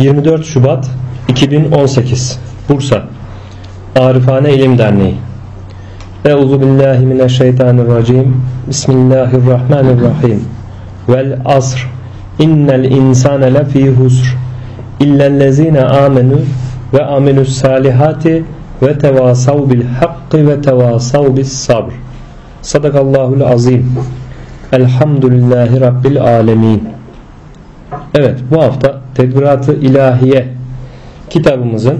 24 Şubat 2018 Bursa. Arifane İlim Derneği. Euzu billahi mineşşeytanirracim. Bismillahirrahmanirrahim. Vel asr. İnnel insane lefî husr. İllellezine amenu ve amilus salihati ve tevasav bil hakkı ve tevasav bis sabr. Sadakallahul azim. Elhamdülillahi Rabbil alemin. Evet bu hafta Tedbirat-ı İlahiye kitabımızın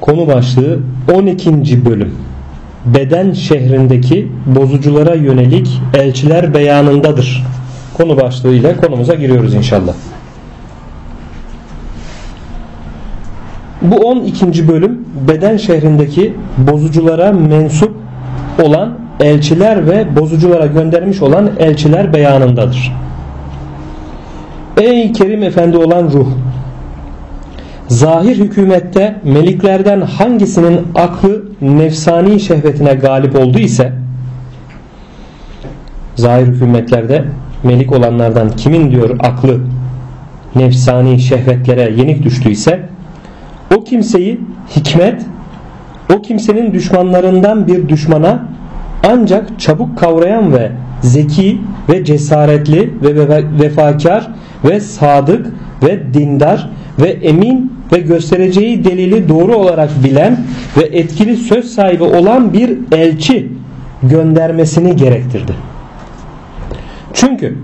konu başlığı 12. bölüm Beden şehrindeki bozuculara yönelik elçiler beyanındadır. Konu başlığıyla konumuza giriyoruz inşallah. Bu 12. bölüm beden şehrindeki bozuculara mensup olan elçiler ve bozuculara göndermiş olan elçiler beyanındadır. Ey Kerim Efendi olan ruh! Zahir hükümette meliklerden hangisinin aklı nefsani şehvetine galip oldu ise zahir hükümetlerde melik olanlardan kimin diyor aklı nefsani şehvetlere yenik düştüyse o kimseyi hikmet o kimsenin düşmanlarından bir düşmana ancak çabuk kavrayan ve zeki ve cesaretli ve vefakar ve sadık ve dindar ve emin ve göstereceği delili doğru olarak bilen ve etkili söz sahibi olan bir elçi göndermesini gerektirdi. Çünkü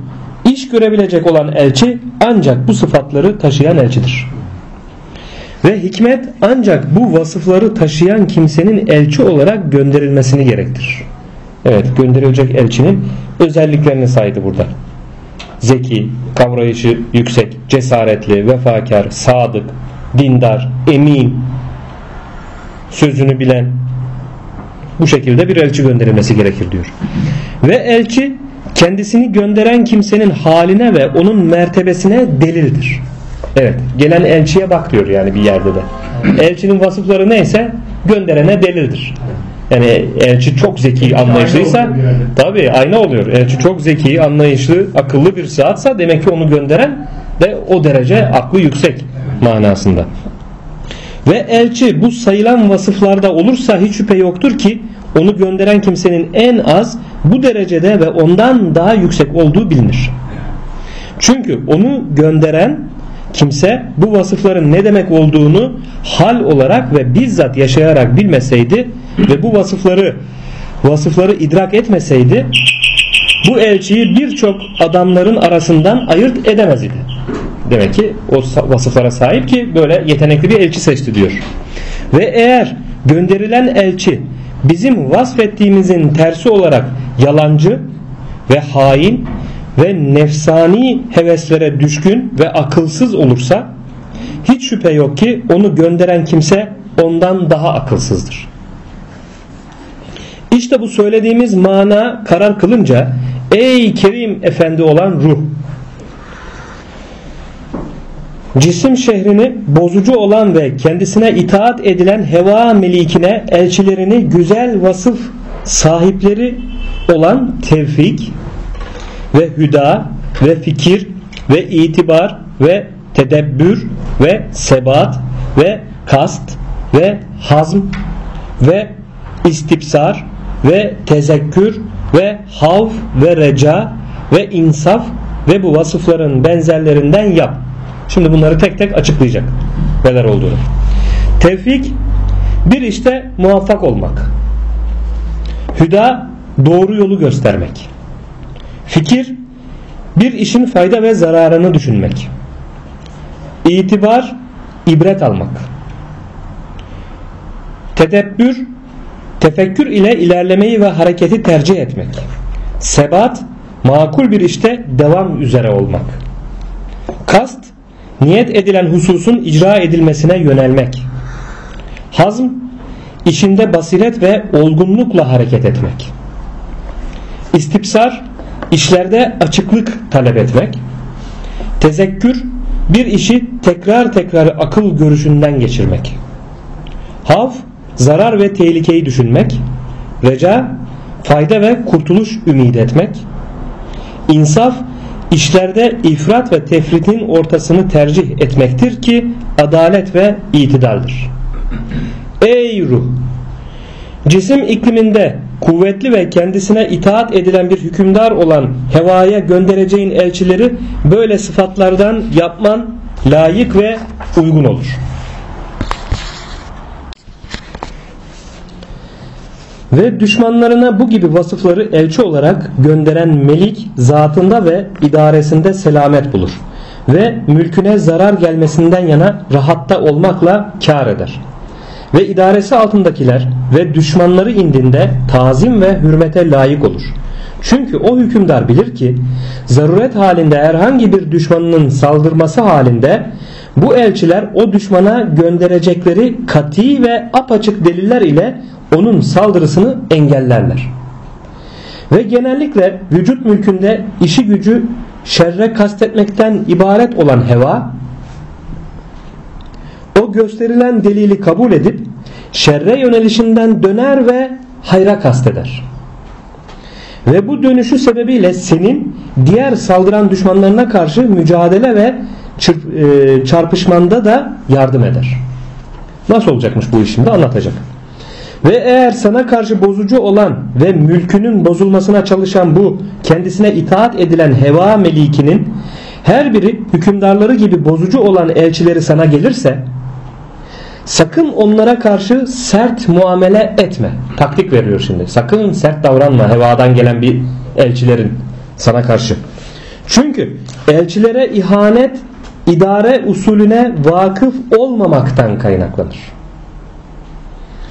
iş görebilecek olan elçi ancak bu sıfatları taşıyan elçidir. Ve hikmet ancak bu vasıfları taşıyan kimsenin elçi olarak gönderilmesini gerektirir. Evet gönderilecek elçinin özelliklerini saydı burada. Zeki, kavrayışı yüksek, cesaretli, vefakar, sadık, dindar, emin, sözünü bilen bu şekilde bir elçi gönderilmesi gerekir diyor. Ve elçi kendisini gönderen kimsenin haline ve onun mertebesine delildir. Evet gelen elçiye bak diyor yani bir yerde de. Elçinin vasıfları neyse gönderene delildir. Yani elçi çok zeki anlayışlıysa tabi ayna oluyor. Elçi çok zeki anlayışlı akıllı bir saatsa demek ki onu gönderen de o derece aklı yüksek manasında. Ve elçi bu sayılan vasıflarda olursa hiç şüphe yoktur ki onu gönderen kimsenin en az bu derecede ve ondan daha yüksek olduğu bilinir. Çünkü onu gönderen kimse bu vasıfların ne demek olduğunu hal olarak ve bizzat yaşayarak bilmeseydi ve bu vasıfları vasıfları idrak etmeseydi bu elçiyi birçok adamların arasından ayırt edemez idi. Demek ki o vasıflara sahip ki böyle yetenekli bir elçi seçti diyor. Ve eğer gönderilen elçi bizim vasfettiğimizin tersi olarak yalancı ve hain ve nefsani heveslere düşkün ve akılsız olursa hiç şüphe yok ki onu gönderen kimse ondan daha akılsızdır. İşte bu söylediğimiz mana karar kılınca ey Kerim Efendi olan ruh cisim şehrini bozucu olan ve kendisine itaat edilen heva melikine elçilerini güzel vasıf sahipleri olan tevfik ve hüda ve fikir ve itibar ve tedebbür ve sebat ve kast ve hazm ve istipsar ve tezekkür ve havf ve reca ve insaf ve bu vasıfların benzerlerinden yap. Şimdi bunları tek tek açıklayacak. Neler olduğunu. Tevfik bir işte muvaffak olmak. Hüda doğru yolu göstermek. Fikir bir işin fayda ve zararını düşünmek. İtibar ibret almak. Tedebbür tefekkür ile ilerlemeyi ve hareketi tercih etmek. Sebat makul bir işte devam üzere olmak. Kast niyet edilen hususun icra edilmesine yönelmek. Hazm işinde basiret ve olgunlukla hareket etmek. İstipsar işlerde açıklık talep etmek. Tezekkür bir işi tekrar tekrar akıl görüşünden geçirmek. Hav zarar ve tehlikeyi düşünmek. Reca fayda ve kurtuluş ümit etmek. İnsaf işlerde ifrat ve tefritin ortasını tercih etmektir ki adalet ve itidaldir. Ey ruh! Cisim ikliminde kuvvetli ve kendisine itaat edilen bir hükümdar olan hevaya göndereceğin elçileri böyle sıfatlardan yapman layık ve uygun olur. Ve düşmanlarına bu gibi vasıfları elçi olarak gönderen melik zatında ve idaresinde selamet bulur. Ve mülküne zarar gelmesinden yana rahatta olmakla kar eder. Ve idaresi altındakiler ve düşmanları indinde tazim ve hürmete layık olur. Çünkü o hükümdar bilir ki zaruret halinde herhangi bir düşmanının saldırması halinde bu elçiler o düşmana gönderecekleri kati ve apaçık deliller ile onun saldırısını engellerler. Ve genellikle vücut mülkünde işi gücü şerre kastetmekten ibaret olan heva o gösterilen delili kabul edip şerre yönelişinden döner ve hayra kasteder. Ve bu dönüşü sebebiyle senin diğer saldıran düşmanlarına karşı mücadele ve e, çarpışmanda da yardım eder. Nasıl olacakmış bu iş şimdi anlatacak. Ve eğer sana karşı bozucu olan ve mülkünün bozulmasına çalışan bu kendisine itaat edilen heva melikinin her biri hükümdarları gibi bozucu olan elçileri sana gelirse sakın onlara karşı sert muamele etme. Taktik veriyor şimdi. Sakın sert davranma hevadan gelen bir elçilerin sana karşı. Çünkü elçilere ihanet idare usulüne vakıf olmamaktan kaynaklanır.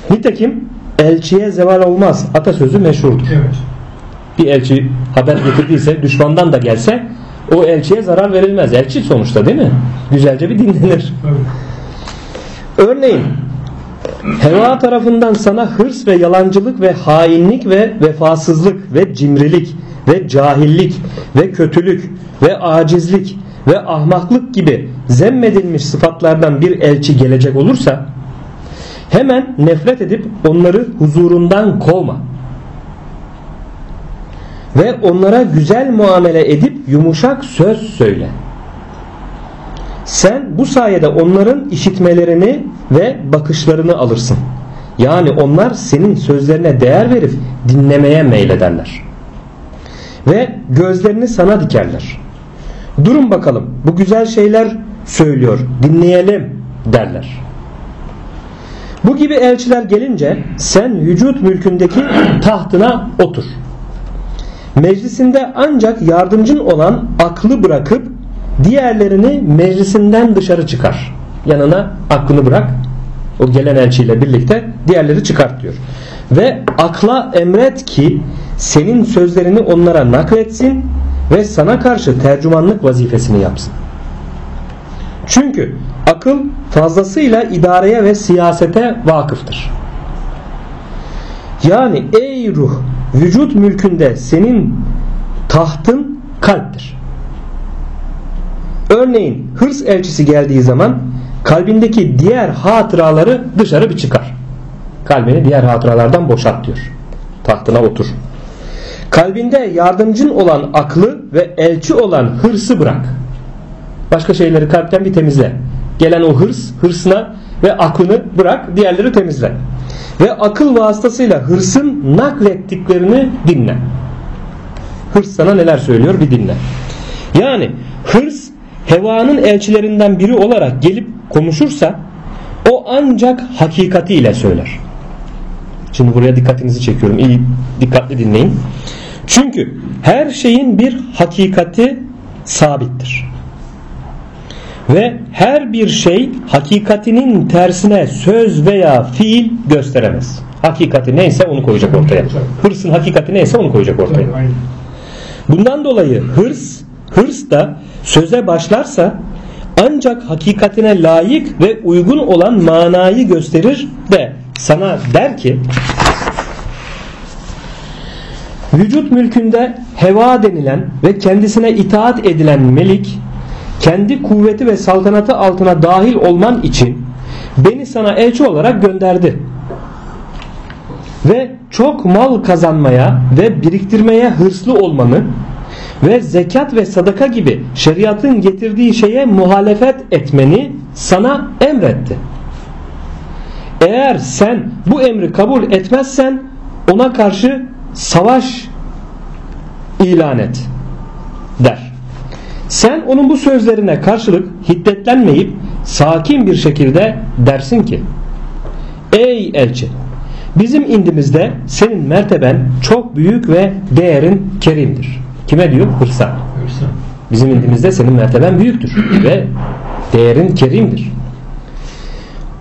Nitekim elçiye zeval olmaz atasözü meşhurdur. Evet. Bir elçi haber getirdiyse düşmandan da gelse o elçiye zarar verilmez. Elçi sonuçta değil mi? Güzelce bir dinlenir. Evet. Örneğin heva tarafından sana hırs ve yalancılık ve hainlik ve vefasızlık ve cimrilik ve cahillik ve kötülük ve acizlik ve ahmaklık gibi zemmedilmiş sıfatlardan bir elçi gelecek olursa Hemen nefret edip onları huzurundan kovma. Ve onlara güzel muamele edip yumuşak söz söyle. Sen bu sayede onların işitmelerini ve bakışlarını alırsın. Yani onlar senin sözlerine değer verip dinlemeye meylederler. Ve gözlerini sana dikerler. Durun bakalım bu güzel şeyler söylüyor dinleyelim derler. Bu gibi elçiler gelince sen vücut mülkündeki tahtına otur. Meclisinde ancak yardımcın olan aklı bırakıp diğerlerini meclisinden dışarı çıkar. Yanına aklını bırak. O gelen elçiyle birlikte diğerleri çıkart diyor. Ve akla emret ki senin sözlerini onlara nakletsin ve sana karşı tercümanlık vazifesini yapsın. Çünkü akıl fazlasıyla idareye ve siyasete vakıftır. Yani ey ruh vücut mülkünde senin tahtın kalptir. Örneğin hırs elçisi geldiği zaman kalbindeki diğer hatıraları dışarı bir çıkar. Kalbini diğer hatıralardan boşalt diyor. Tahtına otur. Kalbinde yardımcın olan aklı ve elçi olan hırsı bırak. Başka şeyleri kalpten bir temizle. Gelen o hırs, hırsına ve aklını bırak, diğerleri temizle. Ve akıl vasıtasıyla hırsın naklettiklerini dinle. Hırs sana neler söylüyor bir dinle. Yani hırs hevanın elçilerinden biri olarak gelip konuşursa o ancak hakikatiyle söyler. Şimdi buraya dikkatinizi çekiyorum. İyi dikkatli dinleyin. Çünkü her şeyin bir hakikati sabittir. Ve her bir şey hakikatinin tersine söz veya fiil gösteremez. Hakikati neyse onu koyacak ortaya. Hırsın hakikati neyse onu koyacak ortaya. Bundan dolayı hırs, hırs da söze başlarsa ancak hakikatine layık ve uygun olan manayı gösterir de sana der ki vücut mülkünde heva denilen ve kendisine itaat edilen melik kendi kuvveti ve saltanatı altına dahil olman için beni sana elçi olarak gönderdi. Ve çok mal kazanmaya ve biriktirmeye hırslı olmanı ve zekat ve sadaka gibi şeriatın getirdiği şeye muhalefet etmeni sana emretti. Eğer sen bu emri kabul etmezsen ona karşı savaş ilan et der. Sen onun bu sözlerine karşılık hiddetlenmeyip sakin bir şekilde dersin ki Ey elçi bizim indimizde senin merteben çok büyük ve değerin kerimdir. Kime diyor? Hırsa. Bizim indimizde senin merteben büyüktür ve değerin kerimdir.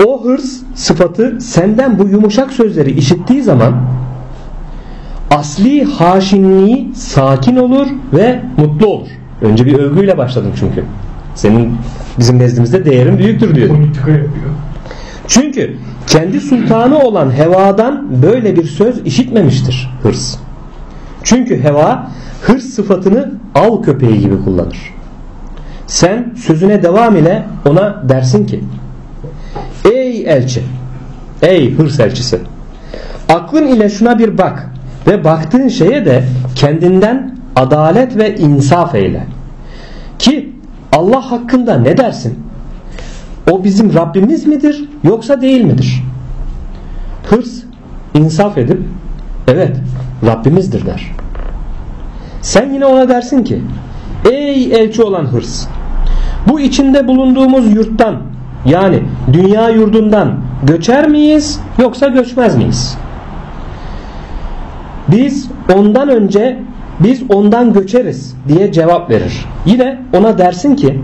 O hırs sıfatı senden bu yumuşak sözleri işittiği zaman asli haşinliği sakin olur ve mutlu olur. Önce bir övgüyle başladım çünkü. Senin bizim nezdimizde değerin büyüktür diyor. Politika yapıyor. Çünkü kendi sultanı olan Heva'dan böyle bir söz işitmemiştir hırs. Çünkü Heva hırs sıfatını av köpeği gibi kullanır. Sen sözüne devam ile ona dersin ki Ey elçi, ey hırs elçisi aklın ile şuna bir bak ve baktığın şeye de kendinden adalet ve insaf eyle. Ki Allah hakkında ne dersin? O bizim Rabbimiz midir yoksa değil midir? Hırs insaf edip evet Rabbimizdir der. Sen yine ona dersin ki ey elçi olan hırs bu içinde bulunduğumuz yurttan yani dünya yurdundan göçer miyiz yoksa göçmez miyiz? Biz ondan önce biz ondan göçeriz diye cevap verir. Yine ona dersin ki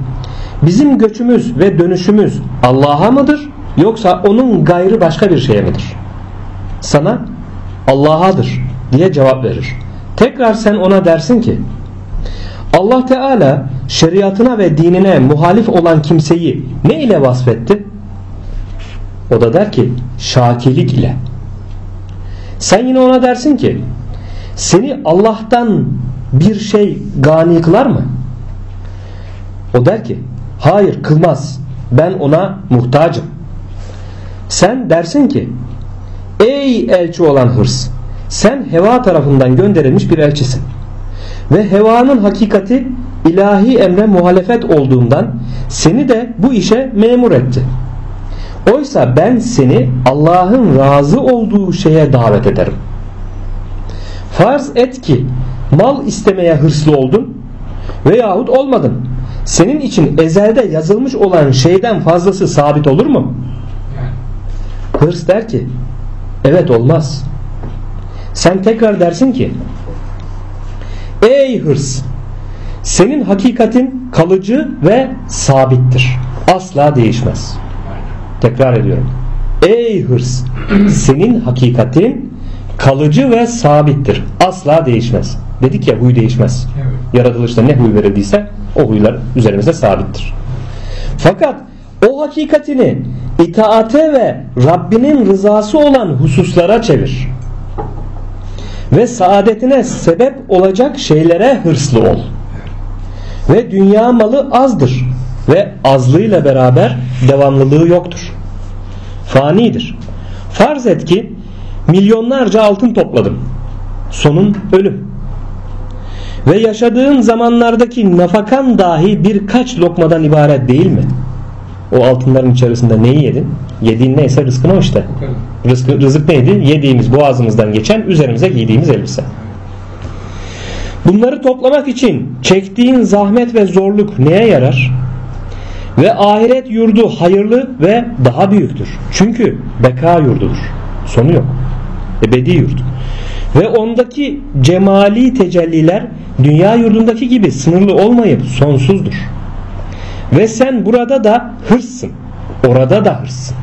bizim göçümüz ve dönüşümüz Allah'a mıdır yoksa onun gayrı başka bir şeye midir? Sana Allah'adır diye cevap verir. Tekrar sen ona dersin ki Allah Teala şeriatına ve dinine muhalif olan kimseyi ne ile vasfetti? O da der ki şakilik ile. Sen yine ona dersin ki seni Allah'tan bir şey gani kılar mı? O der ki hayır kılmaz ben ona muhtacım. Sen dersin ki ey elçi olan hırs sen heva tarafından gönderilmiş bir elçisin. Ve hevanın hakikati ilahi emre muhalefet olduğundan seni de bu işe memur etti. Oysa ben seni Allah'ın razı olduğu şeye davet ederim. Farz et ki mal istemeye hırslı oldun veyahut olmadın. Senin için ezelde yazılmış olan şeyden fazlası sabit olur mu? Hırs der ki evet olmaz. Sen tekrar dersin ki Ey hırs senin hakikatin kalıcı ve sabittir. Asla değişmez. Tekrar ediyorum. Ey hırs senin hakikatin kalıcı ve sabittir. Asla değişmez. Dedik ya huy değişmez. Yaratılışta ne huy verildiyse o huylar üzerimize sabittir. Fakat o hakikatini itaate ve Rabbinin rızası olan hususlara çevir. Ve saadetine sebep olacak şeylere hırslı ol. Ve dünya malı azdır ve azlığıyla beraber devamlılığı yoktur. Fanidir. Farz et ki milyonlarca altın topladım. Sonun ölüm. Ve yaşadığın zamanlardaki nafakan dahi birkaç lokmadan ibaret değil mi? O altınların içerisinde neyi yedin? Yediğin neyse rızkın o işte. Rızkı, rızık neydi? Yediğimiz boğazımızdan geçen üzerimize giydiğimiz elbise. Bunları toplamak için çektiğin zahmet ve zorluk neye yarar? Ve ahiret yurdu hayırlı ve daha büyüktür. Çünkü beka yurdudur. Sonu yok. Ebedi yurt. Ve ondaki cemali tecelliler dünya yurdundaki gibi sınırlı olmayıp sonsuzdur. Ve sen burada da hırsın. Orada da hırsın.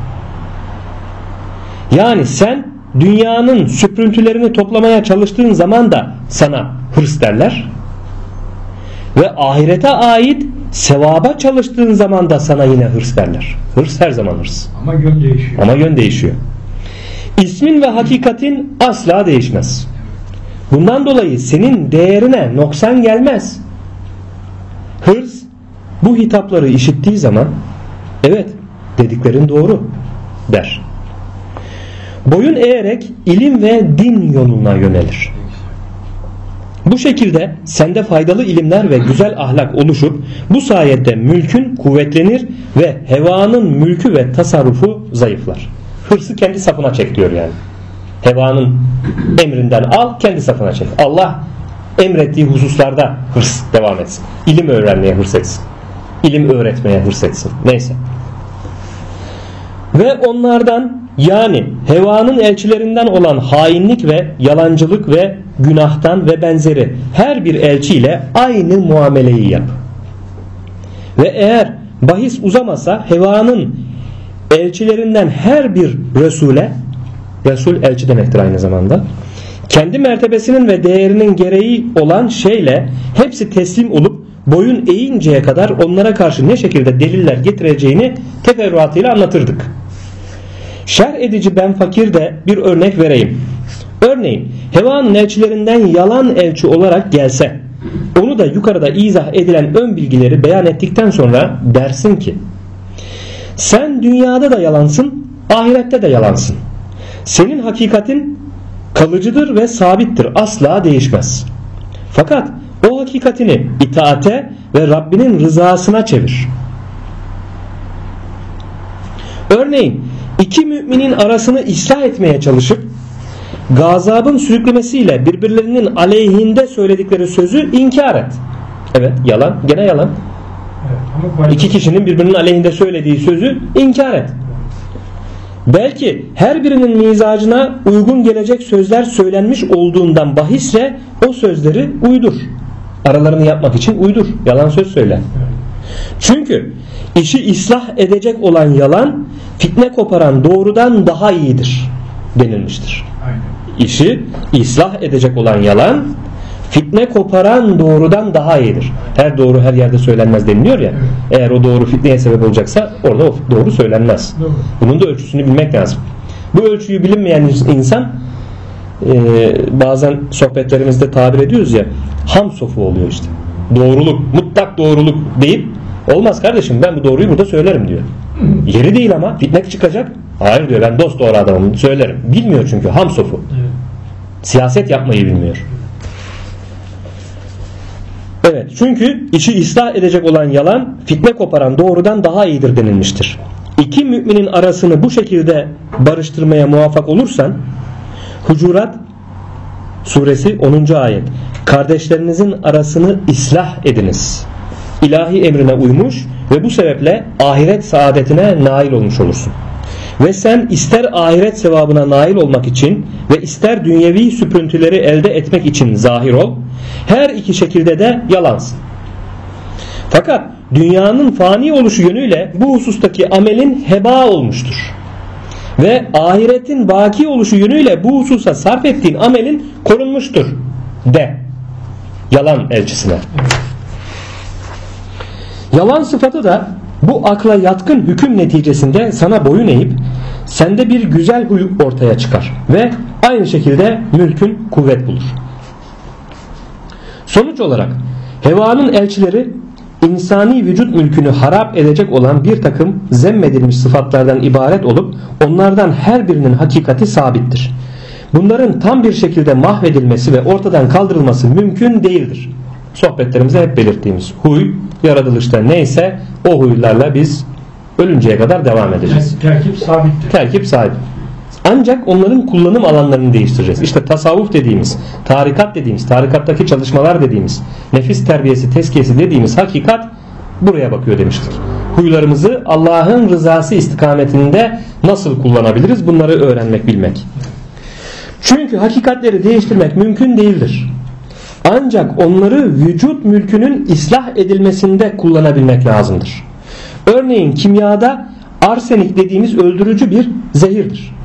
Yani sen dünyanın süprüntülerini toplamaya çalıştığın zaman da sana hırs derler. Ve ahirete ait sevaba çalıştığın zaman da sana yine hırs derler. Hırs her zaman hırs. Ama yön değişiyor. Ama yön değişiyor. İsmin ve hakikatin asla değişmez. Bundan dolayı senin değerine noksan gelmez. Hırs bu hitapları işittiği zaman evet dediklerin doğru der. Boyun eğerek ilim ve din yoluna yönelir. Bu şekilde sende faydalı ilimler ve güzel ahlak oluşup bu sayede mülkün kuvvetlenir ve hevanın mülkü ve tasarrufu zayıflar. Hırsı kendi safına çek diyor yani. Hevanın emrinden al kendi safına çek. Allah emrettiği hususlarda hırs devam etsin. İlim öğrenmeye hırs etsin. İlim öğretmeye hırs etsin. Neyse. Ve onlardan yani hevanın elçilerinden olan hainlik ve yalancılık ve günahtan ve benzeri her bir elçiyle aynı muameleyi yap. Ve eğer bahis uzamasa hevanın elçilerinden her bir Resul'e Resul elçi demektir aynı zamanda. Kendi mertebesinin ve değerinin gereği olan şeyle hepsi teslim olup boyun eğinceye kadar onlara karşı ne şekilde deliller getireceğini teferruatıyla anlatırdık. Şer edici ben fakir de bir örnek vereyim. Örneğin hevanın elçilerinden yalan elçi olarak gelse onu da yukarıda izah edilen ön bilgileri beyan ettikten sonra dersin ki sen dünyada da yalansın ahirette de yalansın. Senin hakikatin kalıcıdır ve sabittir asla değişmez. Fakat o hakikatini itaate ve Rabbinin rızasına çevir. Örneğin iki müminin arasını ıslah etmeye çalışıp gazabın sürüklemesiyle birbirlerinin aleyhinde söyledikleri sözü inkar et. Evet yalan gene yalan. İki kişinin birbirinin aleyhinde söylediği sözü inkar et. Belki her birinin mizacına uygun gelecek sözler söylenmiş olduğundan bahisle o sözleri uydur. Aralarını yapmak için uydur. Yalan söz söyle. Çünkü işi ıslah edecek olan yalan fitne koparan doğrudan daha iyidir denilmiştir. Aynen. İşi ıslah edecek olan yalan fitne koparan doğrudan daha iyidir. Her doğru her yerde söylenmez deniliyor ya. Eğer o doğru fitneye sebep olacaksa orada o doğru söylenmez. Doğru. Bunun da ölçüsünü bilmek lazım. Bu ölçüyü bilinmeyen insan e, bazen sohbetlerimizde tabir ediyoruz ya ham sofu oluyor işte. Doğruluk, mutlak doğruluk deyip olmaz kardeşim ben bu doğruyu burada söylerim diyor. Yeri değil ama fitne çıkacak. Hayır diyor ben dost doğru adamım söylerim. Bilmiyor çünkü ham sofu. Evet. Siyaset yapmayı bilmiyor. Evet çünkü işi ıslah edecek olan yalan fitne koparan doğrudan daha iyidir denilmiştir. İki müminin arasını bu şekilde barıştırmaya muvaffak olursan Hucurat suresi 10. ayet kardeşlerinizin arasını ıslah ediniz. İlahi emrine uymuş ve bu sebeple ahiret saadetine nail olmuş olursun. Ve sen ister ahiret sevabına nail olmak için ve ister dünyevi süprüntüleri elde etmek için zahir ol. Her iki şekilde de yalansın. Fakat dünyanın fani oluşu yönüyle bu husustaki amelin heba olmuştur. Ve ahiretin baki oluşu yönüyle bu hususa sarf ettiğin amelin korunmuştur. De. Yalan elçisine. Yalan sıfatı da bu akla yatkın hüküm neticesinde sana boyun eğip sende bir güzel huy ortaya çıkar ve aynı şekilde mülkün kuvvet bulur. Sonuç olarak hevanın elçileri insani vücut mülkünü harap edecek olan bir takım zemmedilmiş sıfatlardan ibaret olup onlardan her birinin hakikati sabittir. Bunların tam bir şekilde mahvedilmesi ve ortadan kaldırılması mümkün değildir. Sohbetlerimizde hep belirttiğimiz huy yaratılışta neyse o huylarla biz ölünceye kadar devam edeceğiz. Terkip sabittir. Terkip sabit. Ancak onların kullanım alanlarını değiştireceğiz. İşte tasavvuf dediğimiz, tarikat dediğimiz, tarikattaki çalışmalar dediğimiz, nefis terbiyesi, tezkiyesi dediğimiz hakikat buraya bakıyor demiştik. Huylarımızı Allah'ın rızası istikametinde nasıl kullanabiliriz? Bunları öğrenmek, bilmek. Çünkü hakikatleri değiştirmek mümkün değildir. Ancak onları vücut mülkünün ıslah edilmesinde kullanabilmek lazımdır. Örneğin kimyada arsenik dediğimiz öldürücü bir zehirdir.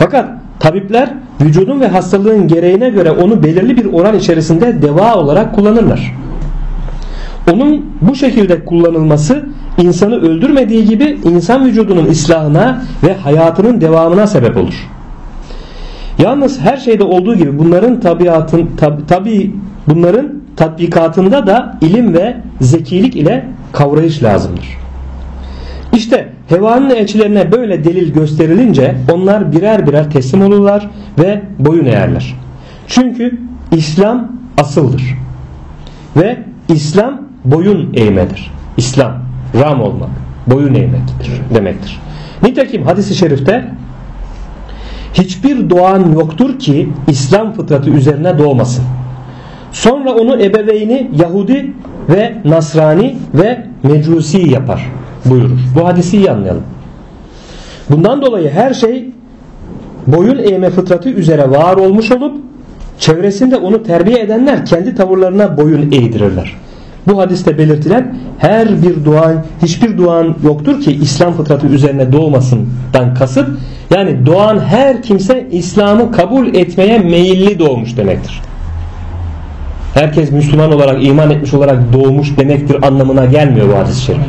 Fakat tabipler vücudun ve hastalığın gereğine göre onu belirli bir oran içerisinde deva olarak kullanırlar. Onun bu şekilde kullanılması insanı öldürmediği gibi insan vücudunun islahına ve hayatının devamına sebep olur. Yalnız her şeyde olduğu gibi bunların tabiatın tab, tabi bunların tatbikatında da ilim ve zekilik ile kavrayış lazımdır. İşte hevanın elçilerine böyle delil gösterilince onlar birer birer teslim olurlar ve boyun eğerler. Çünkü İslam asıldır. Ve İslam boyun eğmedir. İslam ram olmak, boyun eğmektir demektir. Nitekim hadisi şerifte hiçbir doğan yoktur ki İslam fıtratı üzerine doğmasın. Sonra onu ebeveyni Yahudi ve Nasrani ve Mecusi yapar buyurur. Bu hadisi iyi anlayalım. Bundan dolayı her şey boyun eğme fıtratı üzere var olmuş olup çevresinde onu terbiye edenler kendi tavırlarına boyun eğdirirler. Bu hadiste belirtilen her bir doğan hiçbir doğan yoktur ki İslam fıtratı üzerine doğmasından kasıt yani doğan her kimse İslam'ı kabul etmeye meyilli doğmuş demektir. Herkes Müslüman olarak iman etmiş olarak doğmuş demektir anlamına gelmiyor bu hadis-i şerif.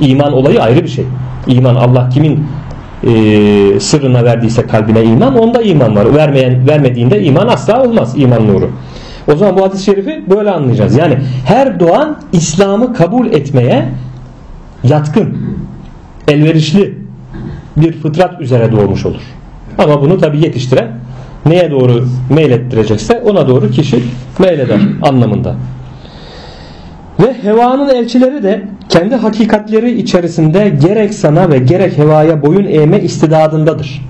İman olayı ayrı bir şey. İman Allah kimin e, sırrına verdiyse kalbine iman onda iman var. Vermeyen vermediğinde iman asla olmaz iman nuru. O zaman bu hadis-i şerifi böyle anlayacağız. Yani her doğan İslam'ı kabul etmeye yatkın, elverişli bir fıtrat üzere doğmuş olur. Ama bunu tabi yetiştiren neye doğru meylettirecekse ona doğru kişi meyleder anlamında. Ve hevanın elçileri de kendi hakikatleri içerisinde gerek sana ve gerek hevaya boyun eğme istidadındadır.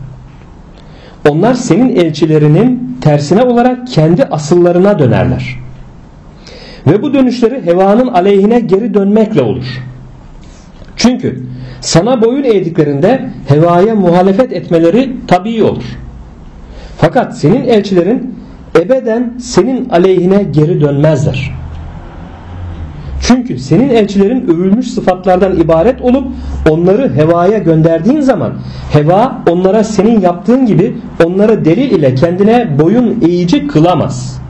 Onlar senin elçilerinin tersine olarak kendi asıllarına dönerler. Ve bu dönüşleri hevanın aleyhine geri dönmekle olur. Çünkü sana boyun eğdiklerinde hevaya muhalefet etmeleri tabii olur. Fakat senin elçilerin ebeden senin aleyhine geri dönmezler. Çünkü senin elçilerin övülmüş sıfatlardan ibaret olup onları hevaya gönderdiğin zaman heva onlara senin yaptığın gibi onları delil ile kendine boyun eğici kılamaz.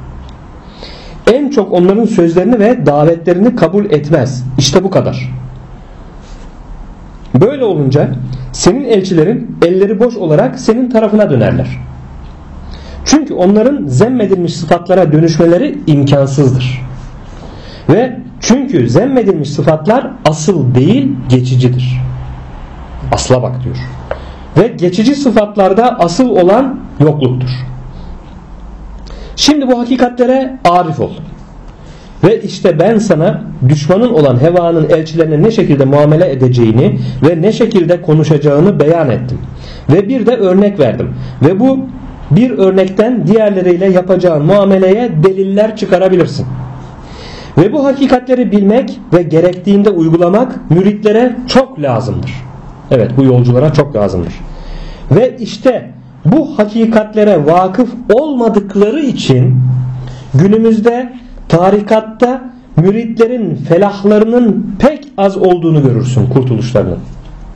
En çok onların sözlerini ve davetlerini kabul etmez. İşte bu kadar. Böyle olunca senin elçilerin elleri boş olarak senin tarafına dönerler. Çünkü onların zemmedilmiş sıfatlara dönüşmeleri imkansızdır. Ve çünkü zemmedilmiş sıfatlar asıl değil geçicidir. Asla bak diyor. Ve geçici sıfatlarda asıl olan yokluktur. Şimdi bu hakikatlere arif ol. Ve işte ben sana düşmanın olan hevanın elçilerine ne şekilde muamele edeceğini ve ne şekilde konuşacağını beyan ettim. Ve bir de örnek verdim. Ve bu bir örnekten diğerleriyle yapacağın muameleye deliller çıkarabilirsin. Ve bu hakikatleri bilmek ve gerektiğinde uygulamak müritlere çok lazımdır. Evet bu yolculara çok lazımdır. Ve işte bu hakikatlere vakıf olmadıkları için günümüzde tarikatta müritlerin felahlarının pek az olduğunu görürsün kurtuluşlarının.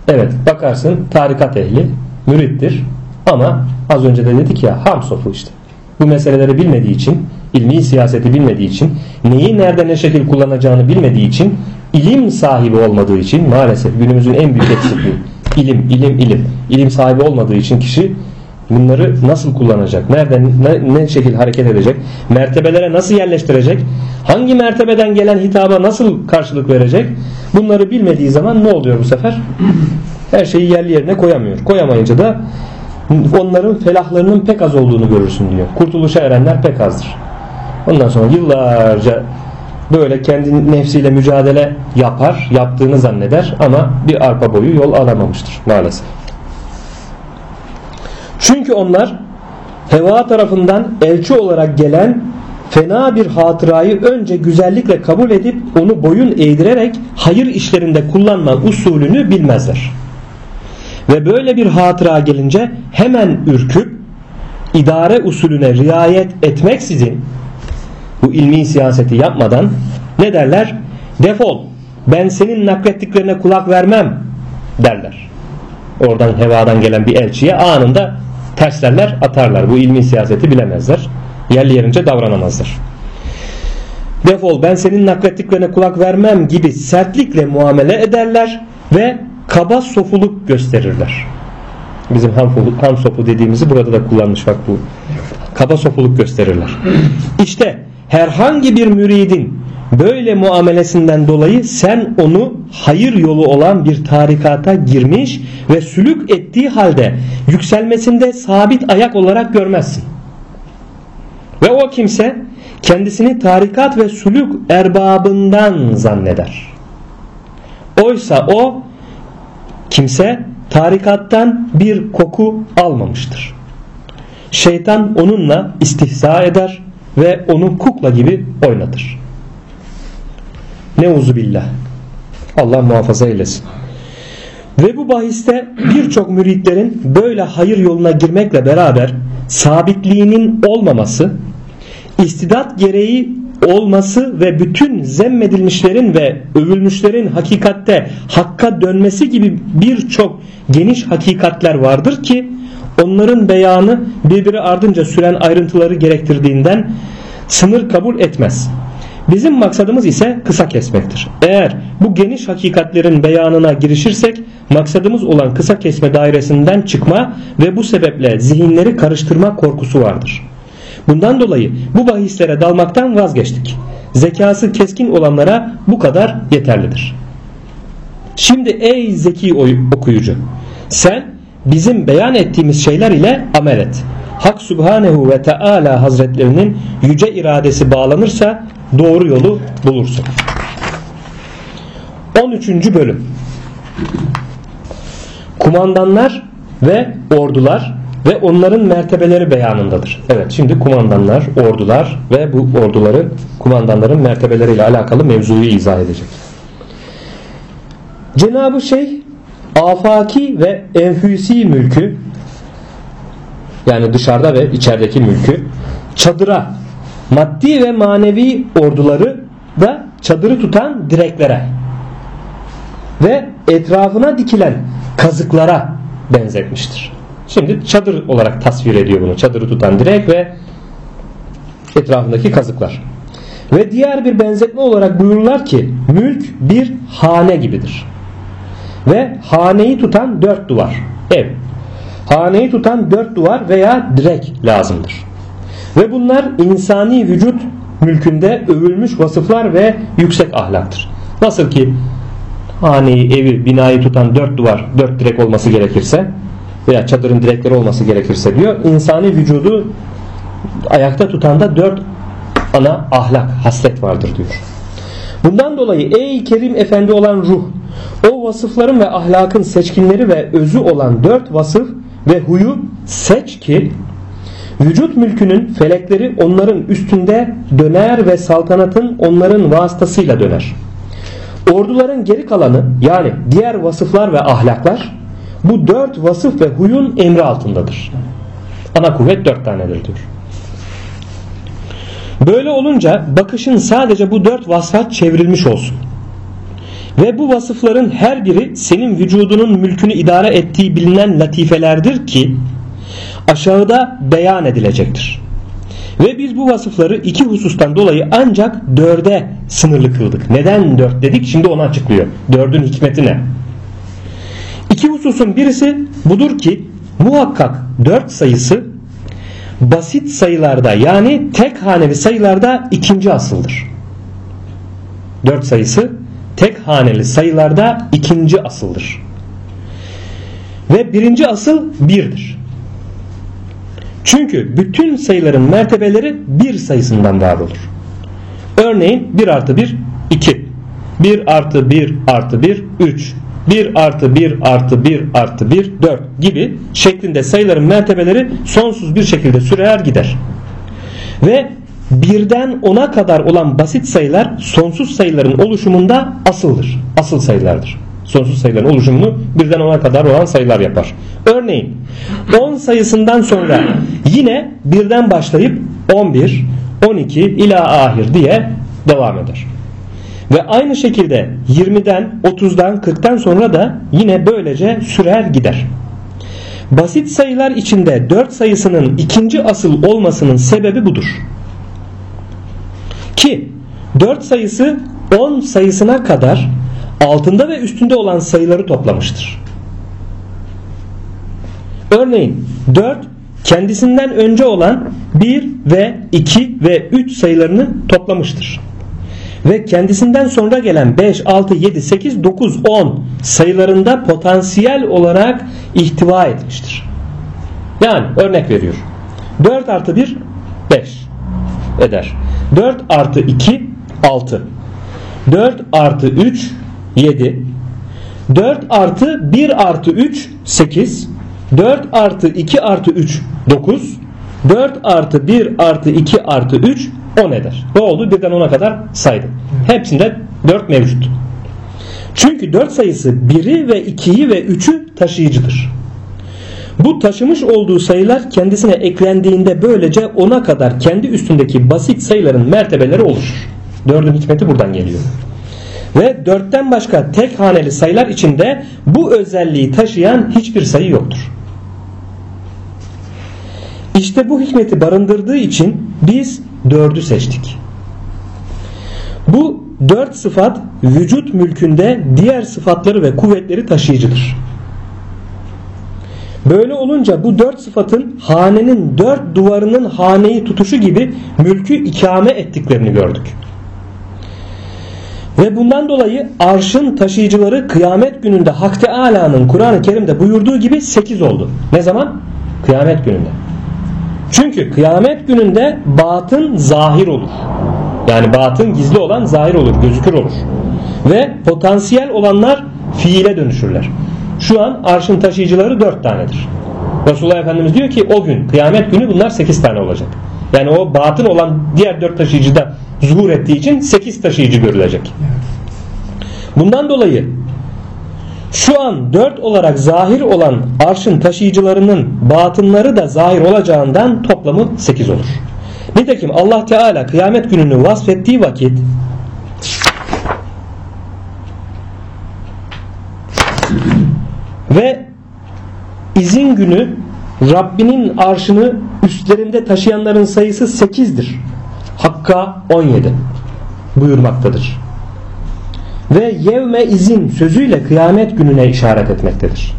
Evet bakarsın tarikat ehli mürittir ama az önce de dedik ya ham sofu işte. Bu meseleleri bilmediği için ilmi siyaseti bilmediği için neyi nerede ne şekil kullanacağını bilmediği için ilim sahibi olmadığı için maalesef günümüzün en büyük eksikliği ilim ilim ilim. İlim sahibi olmadığı için kişi bunları nasıl kullanacak nereden ne, ne şekil hareket edecek mertebelere nasıl yerleştirecek hangi mertebeden gelen hitaba nasıl karşılık verecek bunları bilmediği zaman ne oluyor bu sefer? Her şeyi yerli yerine koyamıyor. Koyamayınca da onların felahlarının pek az olduğunu görürsün diyor kurtuluşa erenler pek azdır Ondan sonra yıllarca böyle kendi nefsiyle mücadele yapar, yaptığını zanneder ama bir arpa boyu yol alamamıştır maalesef. Çünkü onlar heva tarafından elçi olarak gelen fena bir hatırayı önce güzellikle kabul edip onu boyun eğdirerek hayır işlerinde kullanma usulünü bilmezler. Ve böyle bir hatıra gelince hemen ürküp idare usulüne riayet etmeksizin bu ilmi siyaseti yapmadan ne derler? Defol ben senin naklettiklerine kulak vermem derler. Oradan hevadan gelen bir elçiye anında terslerler atarlar. Bu ilmi siyaseti bilemezler. Yerli yerince davranamazlar. Defol ben senin naklettiklerine kulak vermem gibi sertlikle muamele ederler ve kaba sofuluk gösterirler. Bizim ham, ham sofu dediğimizi burada da kullanmış bak bu. Kaba sofuluk gösterirler. İşte herhangi bir müridin böyle muamelesinden dolayı sen onu hayır yolu olan bir tarikata girmiş ve sülük ettiği halde yükselmesinde sabit ayak olarak görmezsin. Ve o kimse kendisini tarikat ve suluk erbabından zanneder. Oysa o kimse tarikattan bir koku almamıştır. Şeytan onunla istihza eder ve onu kukla gibi oynatır. Neuzu billah. Allah muhafaza eylesin. Ve bu bahiste birçok müritlerin böyle hayır yoluna girmekle beraber sabitliğinin olmaması, istidat gereği olması ve bütün zemmedilmişlerin ve övülmüşlerin hakikatte hakka dönmesi gibi birçok geniş hakikatler vardır ki onların beyanı birbiri ardınca süren ayrıntıları gerektirdiğinden sınır kabul etmez. Bizim maksadımız ise kısa kesmektir. Eğer bu geniş hakikatlerin beyanına girişirsek maksadımız olan kısa kesme dairesinden çıkma ve bu sebeple zihinleri karıştırma korkusu vardır. Bundan dolayı bu bahislere dalmaktan vazgeçtik. Zekası keskin olanlara bu kadar yeterlidir. Şimdi ey zeki okuyucu sen bizim beyan ettiğimiz şeyler ile amel et. Hak Subhanehu ve Teala Hazretlerinin yüce iradesi bağlanırsa doğru yolu bulursun. 13. bölüm Kumandanlar ve ordular ve onların mertebeleri beyanındadır. Evet şimdi kumandanlar, ordular ve bu orduların kumandanların mertebeleriyle alakalı mevzuyu izah edecek. Cenab-ı Şeyh afaki ve enfüsi mülkü yani dışarıda ve içerideki mülkü çadıra maddi ve manevi orduları da çadırı tutan direklere ve etrafına dikilen kazıklara benzetmiştir. Şimdi çadır olarak tasvir ediyor bunu. Çadırı tutan direk ve etrafındaki kazıklar. Ve diğer bir benzetme olarak buyururlar ki mülk bir hane gibidir. Ve haneyi tutan dört duvar. Ev. Haneyi tutan dört duvar veya direk lazımdır. Ve bunlar insani vücut mülkünde övülmüş vasıflar ve yüksek ahlaktır. Nasıl ki haneyi, evi, binayı tutan dört duvar, dört direk olması gerekirse veya çadırın direkleri olması gerekirse diyor. insani vücudu ayakta tutan da dört ana ahlak, haslet vardır diyor. Bundan dolayı ey Kerim Efendi olan ruh o vasıfların ve ahlakın seçkinleri ve özü olan dört vasıf ve huyu seç ki vücut mülkünün felekleri onların üstünde döner ve saltanatın onların vasıtasıyla döner. Orduların geri kalanı yani diğer vasıflar ve ahlaklar bu dört vasıf ve huyun emri altındadır. Ana kuvvet dört tanedir diyor. Böyle olunca bakışın sadece bu dört vasfa çevrilmiş olsun. Ve bu vasıfların her biri senin vücudunun mülkünü idare ettiği bilinen latifelerdir ki aşağıda beyan edilecektir. Ve biz bu vasıfları iki husustan dolayı ancak dörde sınırlı kıldık. Neden dört dedik? Şimdi onu açıklıyor. Dördün hikmeti ne? Hususun birisi budur ki muhakkak dört sayısı basit sayılarda yani tek haneli sayılarda ikinci asıldır. Dört sayısı tek haneli sayılarda ikinci asıldır. Ve birinci asıl birdir. Çünkü bütün sayıların mertebeleri bir sayısından var olur. Örneğin 1 artı 1 2 1 artı 1 artı 1 3 1 artı 1 artı 1 artı 1 4 gibi şeklinde sayıların mertebeleri sonsuz bir şekilde sürer gider. Ve birden 10'a kadar olan basit sayılar sonsuz sayıların oluşumunda asıldır. Asıl sayılardır. Sonsuz sayıların oluşumunu birden 10'a kadar olan sayılar yapar. Örneğin 10 sayısından sonra yine birden başlayıp 11, 12 ila ahir diye devam eder. Ve aynı şekilde 20'den 30'dan 40'tan sonra da yine böylece sürer gider. Basit sayılar içinde 4 sayısının ikinci asıl olmasının sebebi budur. Ki 4 sayısı 10 sayısına kadar altında ve üstünde olan sayıları toplamıştır. Örneğin 4 kendisinden önce olan 1 ve 2 ve 3 sayılarını toplamıştır ve kendisinden sonra gelen 5, 6, 7, 8, 9, 10 sayılarında potansiyel olarak ihtiva etmiştir. Yani örnek veriyor. 4 artı 1 5 eder. 4 artı 2 6. 4 artı 3 7. 4 artı 1 artı 3 8. 4 artı 2 artı 3 9. 4 artı 1 artı 2 artı 3 10 eder. Ne oldu? Birden 10'a kadar saydım. Hepsinde 4 mevcut. Çünkü 4 sayısı 1'i ve 2'yi ve 3'ü taşıyıcıdır. Bu taşımış olduğu sayılar kendisine eklendiğinde böylece 10'a kadar kendi üstündeki basit sayıların mertebeleri oluşur. Dördün hikmeti buradan geliyor. Ve dörtten başka tek haneli sayılar içinde bu özelliği taşıyan hiçbir sayı yoktur. İşte bu hikmeti barındırdığı için biz dördü seçtik. Bu dört sıfat vücut mülkünde diğer sıfatları ve kuvvetleri taşıyıcıdır. Böyle olunca bu dört sıfatın hanenin dört duvarının haneyi tutuşu gibi mülkü ikame ettiklerini gördük. Ve bundan dolayı arşın taşıyıcıları kıyamet gününde Hak Teala'nın Kur'an-ı Kerim'de buyurduğu gibi sekiz oldu. Ne zaman? Kıyamet gününde. Çünkü kıyamet gününde batın zahir olur. Yani batın gizli olan zahir olur, gözükür olur. Ve potansiyel olanlar fiile dönüşürler. Şu an arşın taşıyıcıları dört tanedir. Resulullah Efendimiz diyor ki o gün kıyamet günü bunlar sekiz tane olacak. Yani o batın olan diğer dört taşıyıcı da zuhur ettiği için sekiz taşıyıcı görülecek. Bundan dolayı şu an dört olarak zahir olan arşın taşıyıcılarının batınları da zahir olacağından toplamı sekiz olur. Nitekim Allah Teala kıyamet gününü vasfettiği vakit ve izin günü Rabbinin arşını üstlerinde taşıyanların sayısı 8'dir. Hakka 17 buyurmaktadır. Ve yevme izin sözüyle kıyamet gününe işaret etmektedir.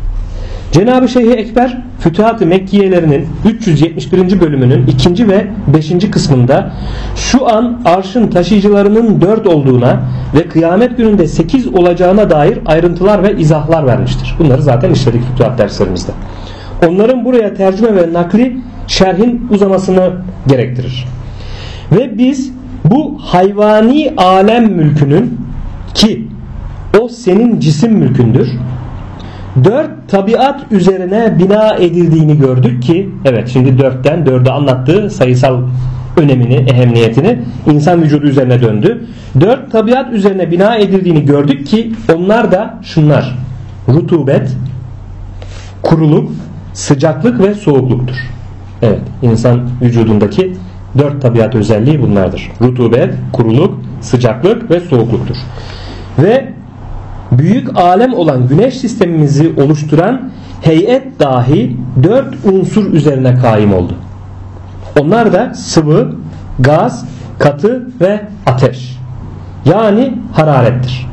Cenab-ı Şeyh Ekber Fütuhat-ı Mekkiyelerinin 371. bölümünün 2. ve 5. kısmında şu an arşın taşıyıcılarının 4 olduğuna ve kıyamet gününde 8 olacağına dair ayrıntılar ve izahlar vermiştir. Bunları zaten işledik Fütuhat derslerimizde. Onların buraya tercüme ve nakli şerhin uzamasını gerektirir. Ve biz bu hayvani alem mülkünün ki o senin cisim mülkündür dört tabiat üzerine bina edildiğini gördük ki evet şimdi dörtten dörde anlattığı sayısal önemini, ehemmiyetini insan vücudu üzerine döndü. Dört tabiat üzerine bina edildiğini gördük ki onlar da şunlar. Rutubet, kuruluk, sıcaklık ve soğukluktur. Evet insan vücudundaki dört tabiat özelliği bunlardır. Rutubet, kuruluk, sıcaklık ve soğukluktur. Ve büyük alem olan güneş sistemimizi oluşturan heyet dahi dört unsur üzerine kaim oldu. Onlar da sıvı, gaz, katı ve ateş. Yani hararettir.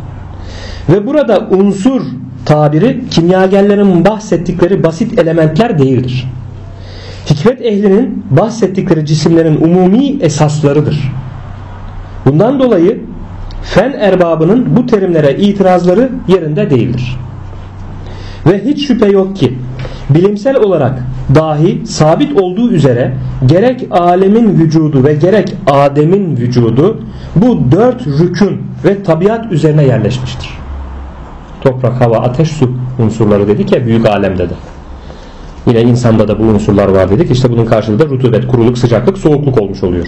Ve burada unsur tabiri kimyagerlerin bahsettikleri basit elementler değildir. Hikmet ehlinin bahsettikleri cisimlerin umumi esaslarıdır. Bundan dolayı fen erbabının bu terimlere itirazları yerinde değildir. Ve hiç şüphe yok ki bilimsel olarak dahi sabit olduğu üzere gerek alemin vücudu ve gerek Adem'in vücudu bu dört rükün ve tabiat üzerine yerleşmiştir. Toprak, hava, ateş, su unsurları dedik ya büyük alemde de. Yine insanda da bu unsurlar var dedik. İşte bunun karşılığı da rutubet, kuruluk, sıcaklık, soğukluk olmuş oluyor.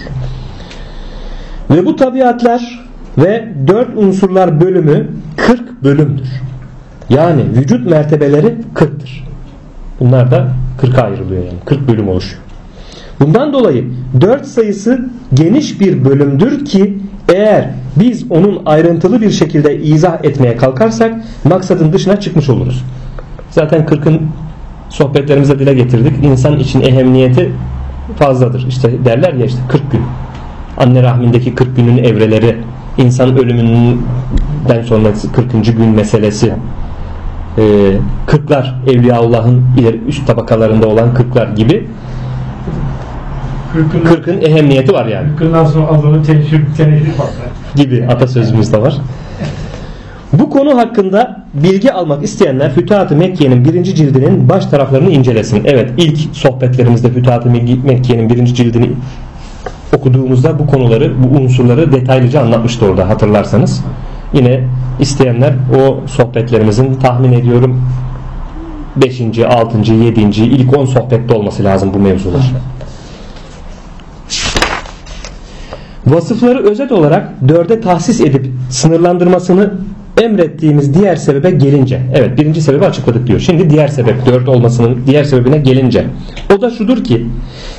Ve bu tabiatlar ve dört unsurlar bölümü 40 bölümdür. Yani vücut mertebeleri 40'tır. Bunlar da 40'a ayrılıyor yani. 40 bölüm oluşuyor. Bundan dolayı 4 sayısı geniş bir bölümdür ki eğer biz onun ayrıntılı bir şekilde izah etmeye kalkarsak maksadın dışına çıkmış oluruz. Zaten 40'ın sohbetlerimizde dile getirdik. İnsan için ehemmiyeti fazladır. İşte derler ya işte 40 gün. Anne rahmindeki 40 günün evreleri insan ölümünden sonra 40. gün meselesi e, kırklar Evliyaullah'ın ileri üst tabakalarında olan kırklar gibi kırkın, kırkın ehemmiyeti var yani. Kırkından sonra azalır teneşir, teneşir fazla. Gibi atasözümüz de var. Bu konu hakkında bilgi almak isteyenler Fütuhat-ı Mekke'nin birinci cildinin baş taraflarını incelesin. Evet ilk sohbetlerimizde Fütuhat-ı Mekke'nin birinci cildini okuduğumuzda bu konuları, bu unsurları detaylıca anlatmıştı orada hatırlarsanız. Yine isteyenler o sohbetlerimizin tahmin ediyorum 5. 6. 7. ilk 10 sohbette olması lazım bu mevzular. Vasıfları özet olarak dörde tahsis edip sınırlandırmasını emrettiğimiz diğer sebebe gelince evet birinci sebebi açıkladık diyor. Şimdi diğer sebep dört olmasının diğer sebebine gelince o da şudur ki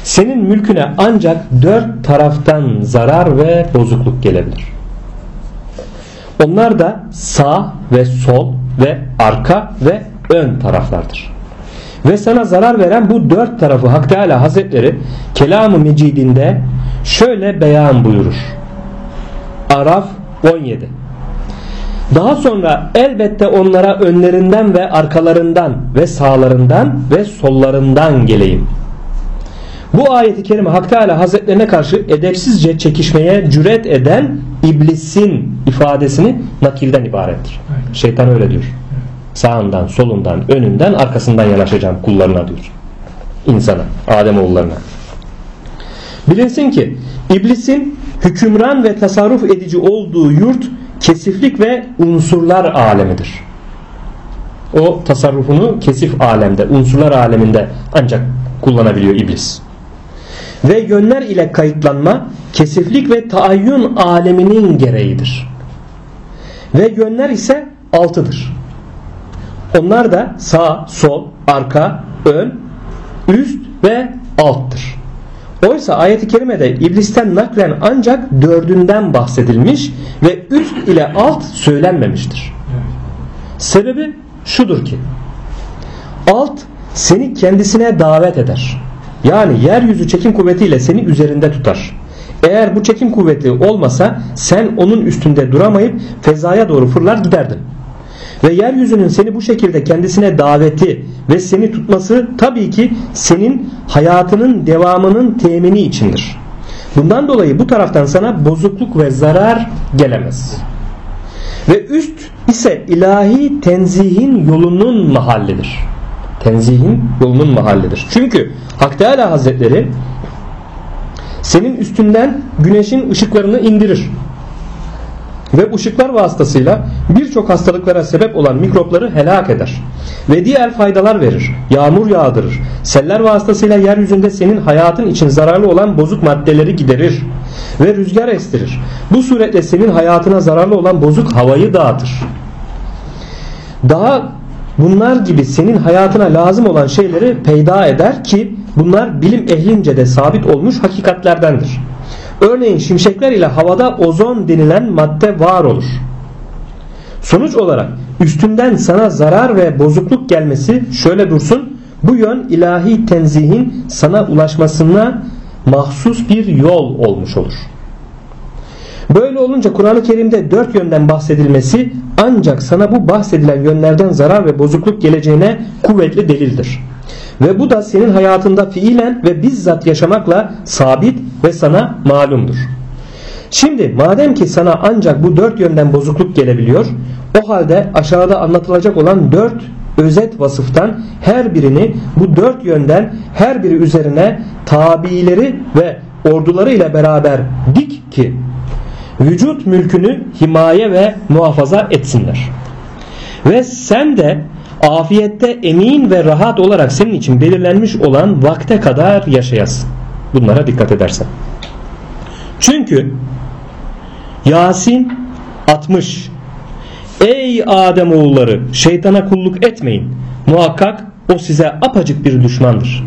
senin mülküne ancak dört taraftan zarar ve bozukluk gelebilir. Onlar da sağ ve sol ve arka ve ön taraflardır. Ve sana zarar veren bu dört tarafı Hak Teala Hazretleri kelamı mecidinde şöyle beyan buyurur. Araf 17 Daha sonra elbette onlara önlerinden ve arkalarından ve sağlarından ve sollarından geleyim. Bu ayeti kerime Hak Teala Hazretlerine karşı edepsizce çekişmeye cüret eden iblisin ifadesini nakilden ibarettir. Şeytan öyle diyor. Sağından, solundan, önünden, arkasından yanaşacağım kullarına diyor. İnsana, Ademoğullarına. Bilinsin ki iblisin hükümran ve tasarruf edici olduğu yurt kesiflik ve unsurlar alemidir. O tasarrufunu kesif alemde, unsurlar aleminde ancak kullanabiliyor iblis. Ve yönler ile kayıtlanma kesiflik ve taayyün aleminin gereğidir. Ve yönler ise altıdır. Onlar da sağ, sol, arka, ön, üst ve alttır. Oysa ayeti kerimede iblisten naklen ancak dördünden bahsedilmiş ve üst ile alt söylenmemiştir. Sebebi şudur ki alt seni kendisine davet eder. Yani yeryüzü çekim kuvvetiyle seni üzerinde tutar. Eğer bu çekim kuvveti olmasa sen onun üstünde duramayıp fezaya doğru fırlar giderdin. Ve yeryüzünün seni bu şekilde kendisine daveti ve seni tutması tabii ki senin hayatının devamının temini içindir. Bundan dolayı bu taraftan sana bozukluk ve zarar gelemez. Ve üst ise ilahi tenzihin yolunun mahallidir. Tenzihin yolunun mahallidir. Çünkü Hak Teala Hazretleri senin üstünden güneşin ışıklarını indirir ve ışıklar vasıtasıyla birçok hastalıklara sebep olan mikropları helak eder ve diğer faydalar verir. Yağmur yağdırır. Seller vasıtasıyla yeryüzünde senin hayatın için zararlı olan bozuk maddeleri giderir ve rüzgar estirir. Bu suretle senin hayatına zararlı olan bozuk havayı dağıtır. Daha bunlar gibi senin hayatına lazım olan şeyleri peyda eder ki bunlar bilim ehlince de sabit olmuş hakikatlerdendir. Örneğin şimşekler ile havada ozon denilen madde var olur. Sonuç olarak üstünden sana zarar ve bozukluk gelmesi şöyle dursun. Bu yön ilahi tenzihin sana ulaşmasına mahsus bir yol olmuş olur. Böyle olunca Kur'an-ı Kerim'de dört yönden bahsedilmesi ancak sana bu bahsedilen yönlerden zarar ve bozukluk geleceğine kuvvetli delildir. Ve bu da senin hayatında fiilen ve bizzat yaşamakla sabit ve sana malumdur. Şimdi madem ki sana ancak bu dört yönden bozukluk gelebiliyor, o halde aşağıda anlatılacak olan dört özet vasıftan her birini bu dört yönden her biri üzerine tabileri ve orduları ile beraber dik ki vücut mülkünü himaye ve muhafaza etsinler. Ve sen de afiyette emin ve rahat olarak senin için belirlenmiş olan vakte kadar yaşayasın. Bunlara dikkat edersen. Çünkü Yasin 60 Ey Adem oğulları şeytana kulluk etmeyin. Muhakkak o size apacık bir düşmandır.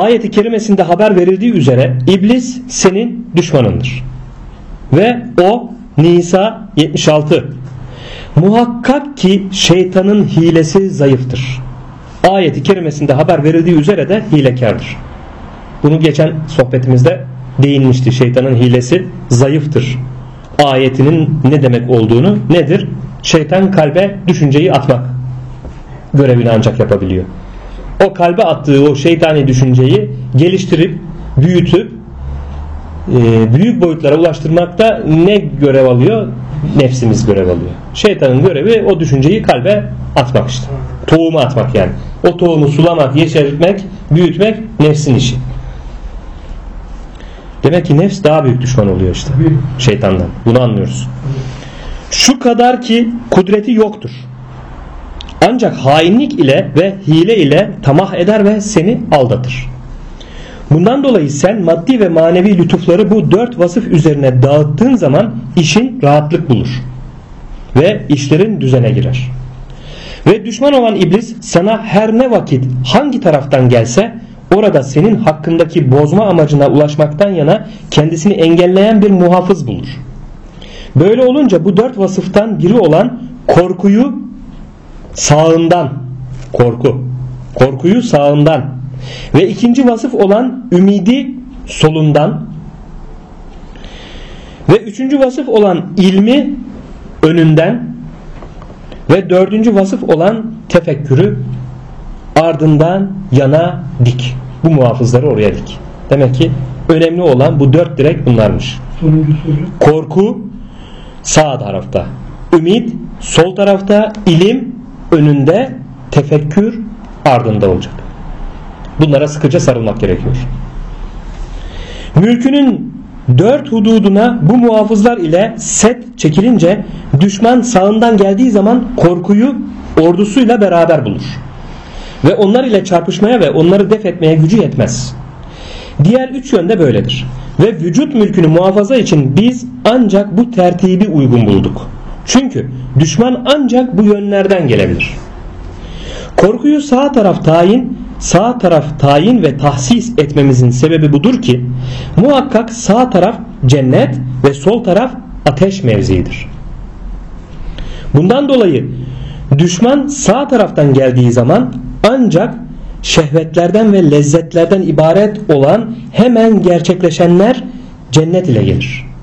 Ayeti kerimesinde haber verildiği üzere iblis senin düşmanındır. Ve o Nisa 76 Muhakkak ki şeytanın hilesi zayıftır. Ayeti kerimesinde haber verildiği üzere de hilekardır. Bunu geçen sohbetimizde değinmişti. Şeytanın hilesi zayıftır. Ayetinin ne demek olduğunu nedir? Şeytan kalbe düşünceyi atmak görevini ancak yapabiliyor. O kalbe attığı o şeytani düşünceyi geliştirip büyütüp e, büyük boyutlara ulaştırmakta ne görev alıyor? Nefsimiz görev alıyor. Şeytanın görevi o düşünceyi kalbe atmak işte. Tohumu atmak yani. O tohumu sulamak, yeşertmek, büyütmek nefsin işi. Demek ki nefs daha büyük düşman oluyor işte. Şeytandan. Bunu anlıyoruz. Şu kadar ki kudreti yoktur. Ancak hainlik ile ve hile ile tamah eder ve seni aldatır. Bundan dolayı sen maddi ve manevi lütufları bu dört vasıf üzerine dağıttığın zaman işin rahatlık bulur. Ve işlerin düzene girer. Ve düşman olan iblis sana her ne vakit hangi taraftan gelse orada senin hakkındaki bozma amacına ulaşmaktan yana kendisini engelleyen bir muhafız bulur. Böyle olunca bu dört vasıftan biri olan korkuyu sağından korku korkuyu sağından ve ikinci vasıf olan ümidi solundan ve üçüncü vasıf olan ilmi önünden ve dördüncü vasıf olan tefekkürü ardından yana dik. Bu muhafızları oraya dik. Demek ki önemli olan bu dört direk bunlarmış. Korku sağ tarafta. Ümit sol tarafta. ilim önünde. Tefekkür ardında olacak. Bunlara sıkıca sarılmak gerekiyor. Mülkünün dört hududuna bu muhafızlar ile set çekilince düşman sağından geldiği zaman korkuyu ordusuyla beraber bulur. Ve onlar ile çarpışmaya ve onları def etmeye gücü yetmez. Diğer üç yönde böyledir. Ve vücut mülkünü muhafaza için biz ancak bu tertibi uygun bulduk. Çünkü düşman ancak bu yönlerden gelebilir. Korkuyu sağ taraf tayin, sağ taraf tayin ve tahsis etmemizin sebebi budur ki muhakkak sağ taraf cennet ve sol taraf ateş mevziidir. Bundan dolayı düşman sağ taraftan geldiği zaman ancak şehvetlerden ve lezzetlerden ibaret olan hemen gerçekleşenler cennet ile gelir.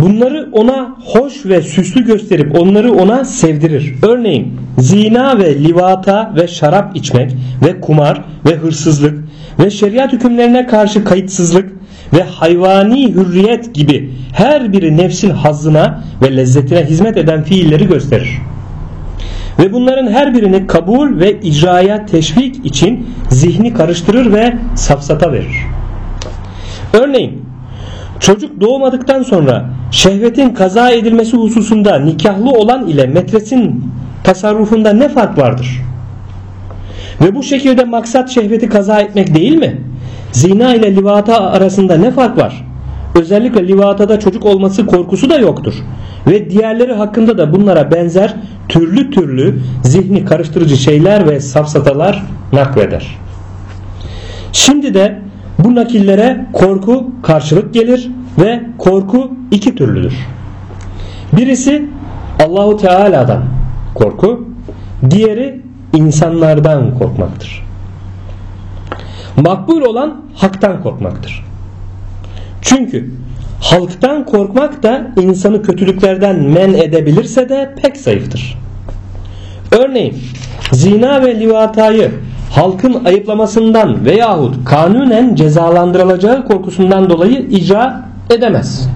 Bunları ona hoş ve süslü gösterip onları ona sevdirir. Örneğin zina ve livata ve şarap içmek ve kumar ve hırsızlık ve şeriat hükümlerine karşı kayıtsızlık ve hayvani hürriyet gibi her biri nefsin hazzına ve lezzetine hizmet eden fiilleri gösterir. Ve bunların her birini kabul ve icraya teşvik için zihni karıştırır ve safsata verir. Örneğin çocuk doğmadıktan sonra şehvetin kaza edilmesi hususunda nikahlı olan ile metresin tasarrufunda ne fark vardır? Ve bu şekilde maksat şehveti kaza etmek değil mi? Zina ile livata arasında ne fark var? Özellikle livatada çocuk olması korkusu da yoktur. Ve diğerleri hakkında da bunlara benzer türlü türlü zihni karıştırıcı şeyler ve safsatalar nakleder. Şimdi de bu nakillere korku karşılık gelir ve korku iki türlüdür. Birisi Allahu Teala'dan korku, diğeri insanlardan korkmaktır. Makbul olan haktan korkmaktır. Çünkü halktan korkmak da insanı kötülüklerden men edebilirse de pek zayıftır. Örneğin zina ve livatayı halkın ayıplamasından veyahut kanunen cezalandırılacağı korkusundan dolayı icra edemez.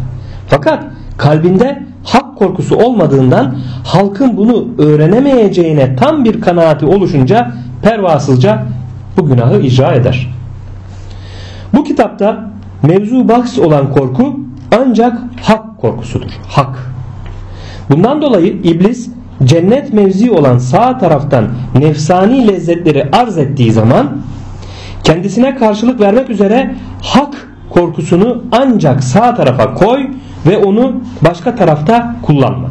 Fakat kalbinde hak korkusu olmadığından halkın bunu öğrenemeyeceğine tam bir kanaati oluşunca pervasızca bu günahı icra eder. Bu kitapta mevzu bahs olan korku ancak hak korkusudur. Hak. Bundan dolayı iblis cennet mevzi olan sağ taraftan nefsani lezzetleri arz ettiği zaman kendisine karşılık vermek üzere hak korkusunu ancak sağ tarafa koy ve onu başka tarafta kullanma.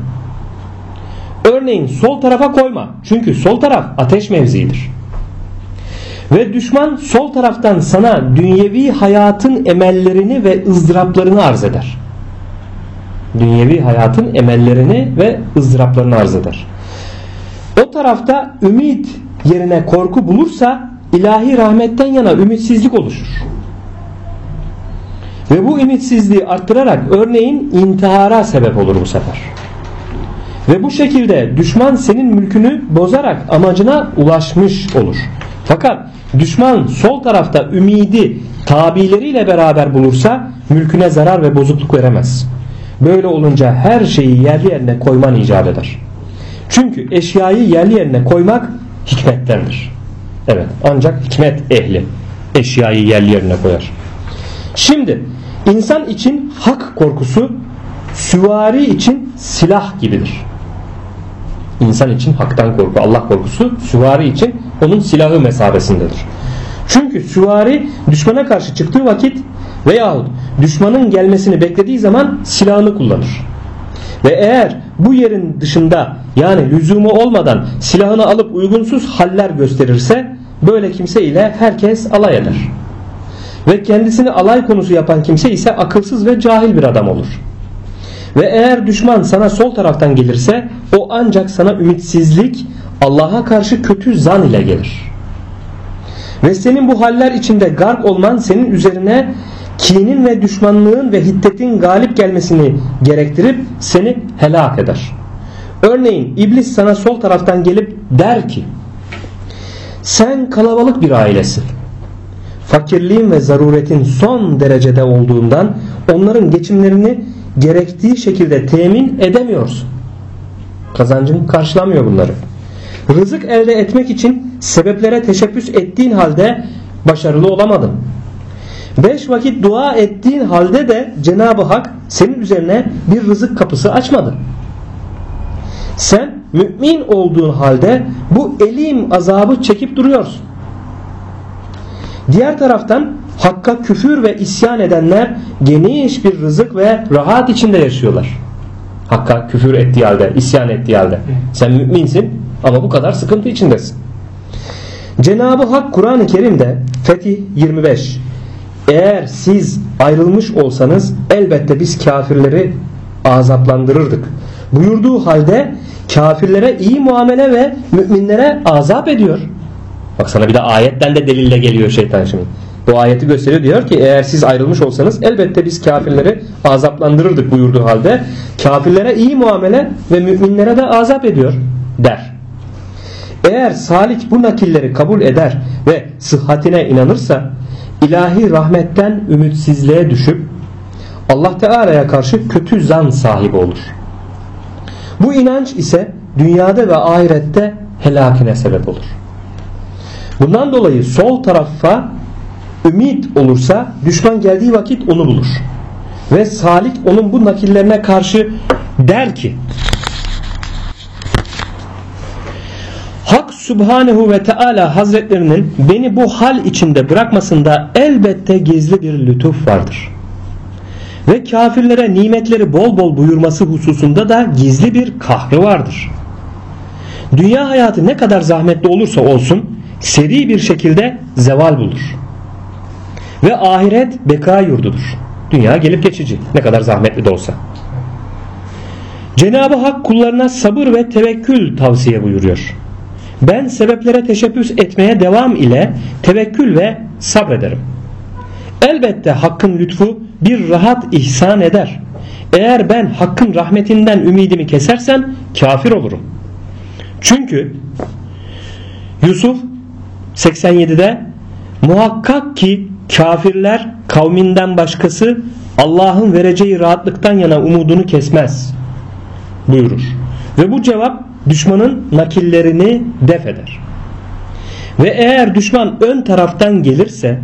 Örneğin sol tarafa koyma. Çünkü sol taraf ateş mevziidir. Ve düşman sol taraftan sana dünyevi hayatın emellerini ve ızdıraplarını arz eder. Dünyevi hayatın emellerini ve ızdıraplarını arz eder. O tarafta ümit yerine korku bulursa ilahi rahmetten yana ümitsizlik oluşur. Ve bu ümitsizliği arttırarak örneğin intihara sebep olur bu sefer. Ve bu şekilde düşman senin mülkünü bozarak amacına ulaşmış olur. Fakat düşman sol tarafta ümidi tabileriyle beraber bulursa mülküne zarar ve bozukluk veremez. Böyle olunca her şeyi yerli yerine koyman icap eder. Çünkü eşyayı yerli yerine koymak hikmettendir. Evet ancak hikmet ehli eşyayı yerli yerine koyar. Şimdi insan için hak korkusu süvari için silah gibidir. İnsan için haktan korku, Allah korkusu süvari için onun silahı mesabesindedir. Çünkü süvari düşmana karşı çıktığı vakit veyahut düşmanın gelmesini beklediği zaman silahını kullanır. Ve eğer bu yerin dışında yani lüzumu olmadan silahını alıp uygunsuz haller gösterirse böyle kimse ile herkes alay eder. Ve kendisini alay konusu yapan kimse ise akılsız ve cahil bir adam olur. Ve eğer düşman sana sol taraftan gelirse o ancak sana ümitsizlik, Allah'a karşı kötü zan ile gelir. Ve senin bu haller içinde gark olman senin üzerine kinin ve düşmanlığın ve hiddetin galip gelmesini gerektirip seni helak eder. Örneğin iblis sana sol taraftan gelip der ki sen kalabalık bir ailesin. Fakirliğin ve zaruretin son derecede olduğundan onların geçimlerini gerektiği şekilde temin edemiyorsun. Kazancın karşılamıyor bunları. Rızık elde etmek için sebeplere teşebbüs ettiğin halde başarılı olamadın. Beş vakit dua ettiğin halde de Cenab-ı Hak senin üzerine bir rızık kapısı açmadı. Sen mümin olduğun halde bu elim azabı çekip duruyorsun. Diğer taraftan Hakka küfür ve isyan edenler geniş bir rızık ve rahat içinde yaşıyorlar. Hakka küfür ettiği halde, isyan ettiği halde. Sen müminsin ama bu kadar sıkıntı içindesin. Cenab-ı Hak Kur'an-ı Kerim'de Fetih 25 Eğer siz ayrılmış olsanız elbette biz kafirleri azaplandırırdık. Buyurduğu halde kafirlere iyi muamele ve müminlere azap ediyor. Bak sana bir de ayetten de delille geliyor şeytan şimdi. Bu ayeti gösteriyor diyor ki eğer siz ayrılmış olsanız elbette biz kafirleri azaplandırırdık buyurduğu halde kafirlere iyi muamele ve müminlere de azap ediyor der. Eğer salik bu nakilleri kabul eder ve sıhhatine inanırsa ilahi rahmetten ümitsizliğe düşüp Allah Teala'ya karşı kötü zan sahibi olur. Bu inanç ise dünyada ve ahirette helakine sebep olur. Bundan dolayı sol tarafa ümit olursa düşman geldiği vakit onu bulur. Ve Salik onun bu nakillerine karşı der ki Hak Subhanehu ve Teala Hazretlerinin beni bu hal içinde bırakmasında elbette gizli bir lütuf vardır. Ve kafirlere nimetleri bol bol buyurması hususunda da gizli bir kahrı vardır. Dünya hayatı ne kadar zahmetli olursa olsun seri bir şekilde zeval bulur. Ve ahiret beka yurdudur. Dünya gelip geçici. Ne kadar zahmetli de olsa. Cenab-ı Hak kullarına sabır ve tevekkül tavsiye buyuruyor. Ben sebeplere teşebbüs etmeye devam ile tevekkül ve sabrederim. Elbette hakkın lütfu bir rahat ihsan eder. Eğer ben hakkın rahmetinden ümidimi kesersem kafir olurum. Çünkü Yusuf 87'de muhakkak ki kafirler kavminden başkası Allah'ın vereceği rahatlıktan yana umudunu kesmez buyurur. Ve bu cevap düşmanın nakillerini def eder. Ve eğer düşman ön taraftan gelirse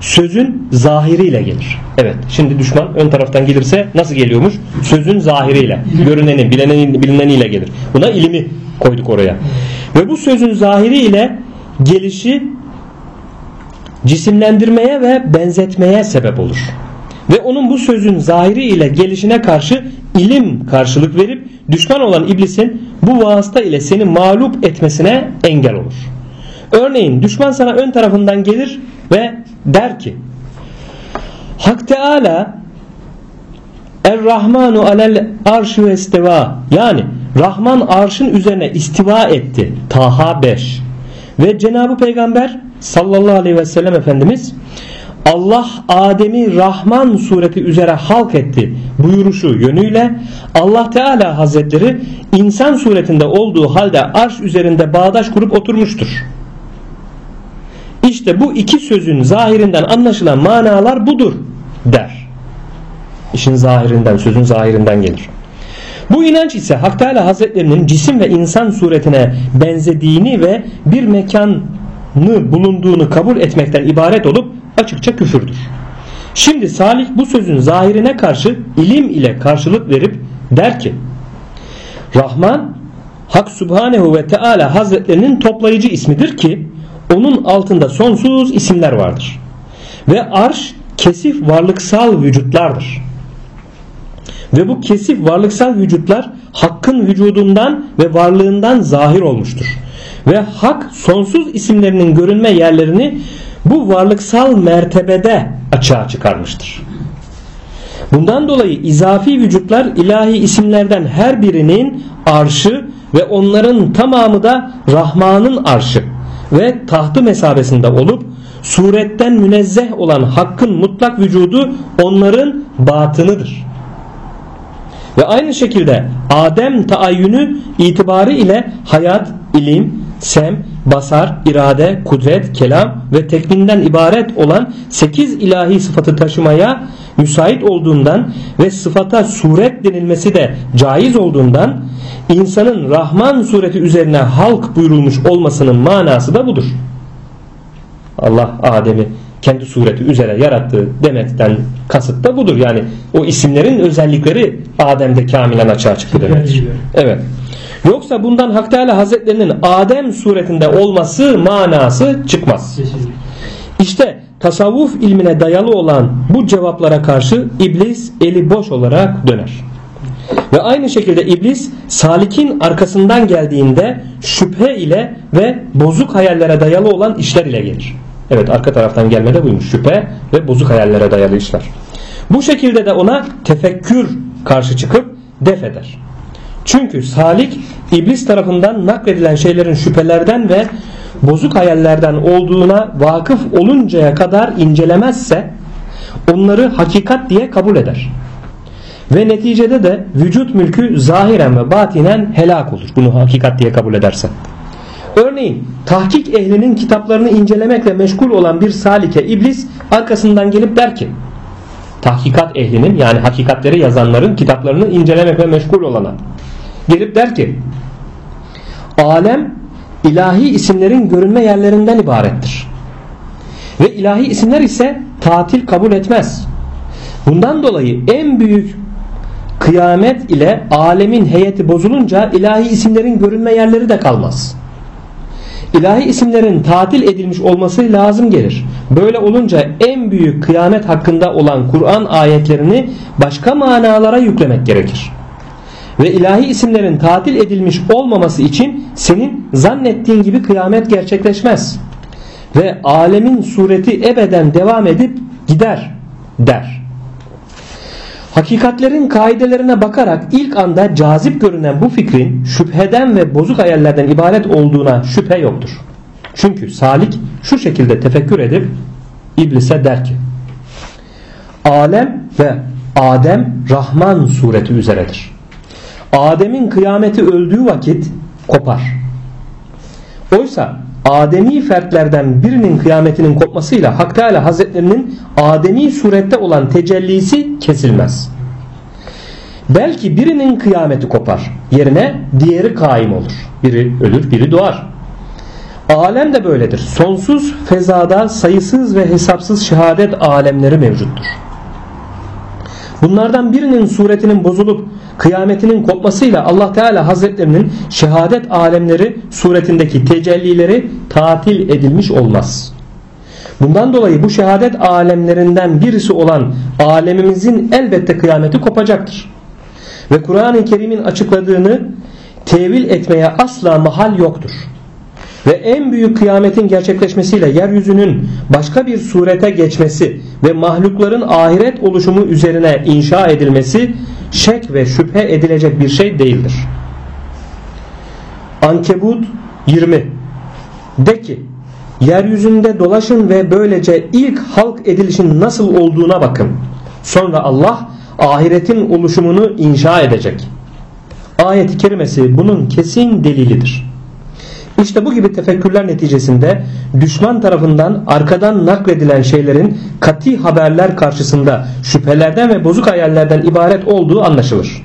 sözün zahiriyle gelir. Evet şimdi düşman ön taraftan gelirse nasıl geliyormuş? Sözün zahiriyle, görüneni, bilineni, bilineniyle gelir. Buna ilimi koyduk oraya. Ve bu sözün zahiriyle gelişi cisimlendirmeye ve benzetmeye sebep olur. Ve onun bu sözün zahiri ile gelişine karşı ilim karşılık verip düşman olan iblisin bu vasıta ile seni mağlup etmesine engel olur. Örneğin düşman sana ön tarafından gelir ve der ki Hak Teala Er-Rahmanu alel arşu estiva yani Rahman arşın üzerine istiva etti. Taha 5 ve Cenab-ı Peygamber sallallahu aleyhi ve sellem Efendimiz Allah Adem'i Rahman sureti üzere halk etti buyuruşu yönüyle Allah Teala Hazretleri insan suretinde olduğu halde arş üzerinde bağdaş kurup oturmuştur. İşte bu iki sözün zahirinden anlaşılan manalar budur der. İşin zahirinden, sözün zahirinden gelir. Bu inanç ise Hak Teala Hazretlerinin cisim ve insan suretine benzediğini ve bir mekanı bulunduğunu kabul etmekten ibaret olup açıkça küfürdür. Şimdi Salih bu sözün zahirine karşı ilim ile karşılık verip der ki Rahman Hak Subhanehu ve Teala Hazretlerinin toplayıcı ismidir ki onun altında sonsuz isimler vardır. Ve arş kesif varlıksal vücutlardır. Ve bu kesif varlıksal vücutlar hakkın vücudundan ve varlığından zahir olmuştur. Ve hak sonsuz isimlerinin görünme yerlerini bu varlıksal mertebede açığa çıkarmıştır. Bundan dolayı izafi vücutlar ilahi isimlerden her birinin arşı ve onların tamamı da Rahman'ın arşı ve tahtı mesabesinde olup suretten münezzeh olan hakkın mutlak vücudu onların batınıdır. Ve aynı şekilde Adem taayyünü itibarı ile hayat, ilim, sem, basar, irade, kudret, kelam ve tekvinden ibaret olan 8 ilahi sıfatı taşımaya müsait olduğundan ve sıfata suret denilmesi de caiz olduğundan insanın Rahman sureti üzerine halk buyurulmuş olmasının manası da budur. Allah Adem'i kendi sureti üzere yarattı demekten kasıt da budur. Yani o isimlerin özellikleri Adem'de kamilen açığa çıktı demektir. Evet. Yoksa bundan Hak Teala Hazretlerinin Adem suretinde olması manası çıkmaz. İşte tasavvuf ilmine dayalı olan bu cevaplara karşı iblis eli boş olarak döner. Ve aynı şekilde iblis salikin arkasından geldiğinde şüphe ile ve bozuk hayallere dayalı olan işler ile gelir. Evet arka taraftan gelmede buymuş. Şüphe ve bozuk hayallere dayalı işler. Bu şekilde de ona tefekkür karşı çıkıp def eder. Çünkü salik iblis tarafından nakledilen şeylerin şüphelerden ve bozuk hayallerden olduğuna vakıf oluncaya kadar incelemezse onları hakikat diye kabul eder. Ve neticede de vücut mülkü zahiren ve batinen helak olur. Bunu hakikat diye kabul ederse. Örneğin tahkik ehlinin kitaplarını incelemekle meşgul olan bir salike iblis arkasından gelip der ki tahkikat ehlinin yani hakikatleri yazanların kitaplarını incelemekle meşgul olana gelip der ki alem ilahi isimlerin görünme yerlerinden ibarettir. Ve ilahi isimler ise tatil kabul etmez. Bundan dolayı en büyük kıyamet ile alemin heyeti bozulunca ilahi isimlerin görünme yerleri de kalmaz. İlahi isimlerin tatil edilmiş olması lazım gelir. Böyle olunca en büyük kıyamet hakkında olan Kur'an ayetlerini başka manalara yüklemek gerekir. Ve ilahi isimlerin tatil edilmiş olmaması için senin zannettiğin gibi kıyamet gerçekleşmez. Ve alemin sureti ebeden devam edip gider der. Hakikatlerin kaidelerine bakarak ilk anda cazip görünen bu fikrin şüpheden ve bozuk hayallerden ibaret olduğuna şüphe yoktur. Çünkü salik şu şekilde tefekkür edip iblise der ki Alem ve Adem Rahman sureti üzeredir. Adem'in kıyameti öldüğü vakit kopar. Oysa Ademi fertlerden birinin kıyametinin kopmasıyla Hak Teala Hazretlerinin Ademi surette olan tecellisi kesilmez. Belki birinin kıyameti kopar. Yerine diğeri kaim olur. Biri ölür, biri doğar. Alem de böyledir. Sonsuz fezada sayısız ve hesapsız şehadet alemleri mevcuttur. Bunlardan birinin suretinin bozulup kıyametinin kopmasıyla Allah Teala Hazretlerinin şehadet alemleri suretindeki tecellileri tatil edilmiş olmaz. Bundan dolayı bu şehadet alemlerinden birisi olan alemimizin elbette kıyameti kopacaktır. Ve Kur'an-ı Kerim'in açıkladığını tevil etmeye asla mahal yoktur. Ve en büyük kıyametin gerçekleşmesiyle yeryüzünün başka bir surete geçmesi ve mahlukların ahiret oluşumu üzerine inşa edilmesi şek ve şüphe edilecek bir şey değildir. Ankebut 20 De ki yeryüzünde dolaşın ve böylece ilk halk edilişin nasıl olduğuna bakın. Sonra Allah ahiretin oluşumunu inşa edecek. Ayet-i kerimesi bunun kesin delilidir. İşte bu gibi tefekkürler neticesinde düşman tarafından arkadan nakledilen şeylerin kati haberler karşısında şüphelerden ve bozuk hayallerden ibaret olduğu anlaşılır.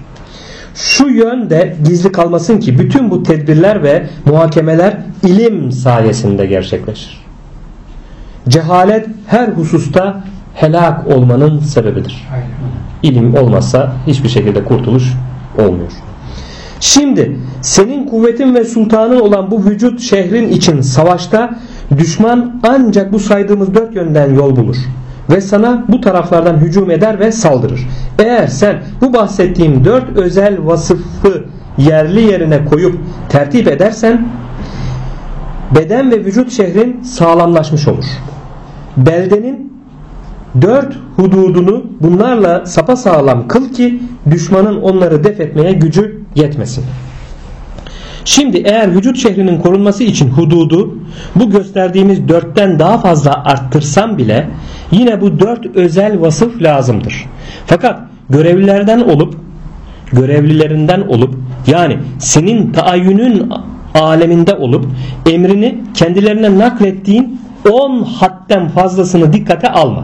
şu yönde gizli kalmasın ki bütün bu tedbirler ve muhakemeler ilim sayesinde gerçekleşir. Cehalet her hususta helak olmanın sebebidir. İlim olmazsa hiçbir şekilde kurtuluş olmuyor. Şimdi senin kuvvetin ve sultanın olan bu vücut şehrin için savaşta düşman ancak bu saydığımız dört yönden yol bulur ve sana bu taraflardan hücum eder ve saldırır. Eğer sen bu bahsettiğim dört özel vasıfı yerli yerine koyup tertip edersen beden ve vücut şehrin sağlamlaşmış olur. Beldenin dört hududunu bunlarla sapasağlam kıl ki düşmanın onları def etmeye gücü yetmesin. Şimdi eğer vücut şehrinin korunması için hududu bu gösterdiğimiz dörtten daha fazla arttırsam bile yine bu dört özel vasıf lazımdır. Fakat görevlilerden olup görevlilerinden olup yani senin taayyünün aleminde olup emrini kendilerine naklettiğin 10 hadden fazlasını dikkate alma.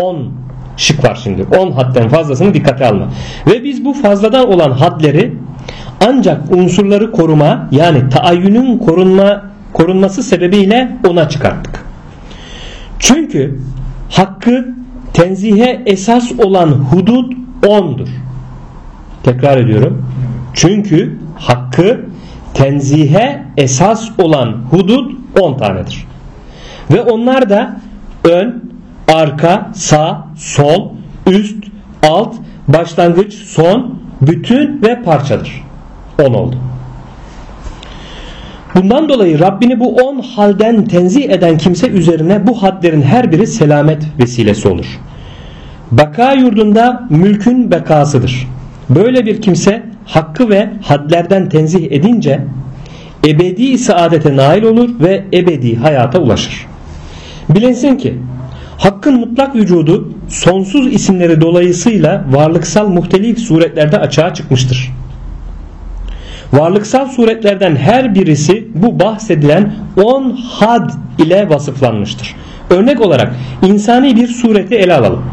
10 şık var şimdi. 10 hadden fazlasını dikkate alma. Ve biz bu fazladan olan hadleri ancak unsurları koruma yani taayyünün korunma korunması sebebiyle ona çıkarttık. Çünkü hakkı tenzihe esas olan hudud 10'dur. Tekrar ediyorum. Çünkü hakkı tenzihe esas olan hudud 10 tanedir. Ve onlar da ön, arka, sağ, sol, üst, alt, başlangıç, son, bütün ve parçadır. 10 oldu. Bundan dolayı Rabbini bu 10 halden tenzih eden kimse üzerine bu hadlerin her biri selamet vesilesi olur. Baka yurdunda mülkün bekasıdır. Böyle bir kimse hakkı ve hadlerden tenzih edince ebedi saadete nail olur ve ebedi hayata ulaşır. Bilinsin ki hakkın mutlak vücudu sonsuz isimleri dolayısıyla varlıksal muhtelif suretlerde açığa çıkmıştır. Varlıksal suretlerden her birisi bu bahsedilen 10 had ile vasıflanmıştır. Örnek olarak insani bir sureti ele alalım.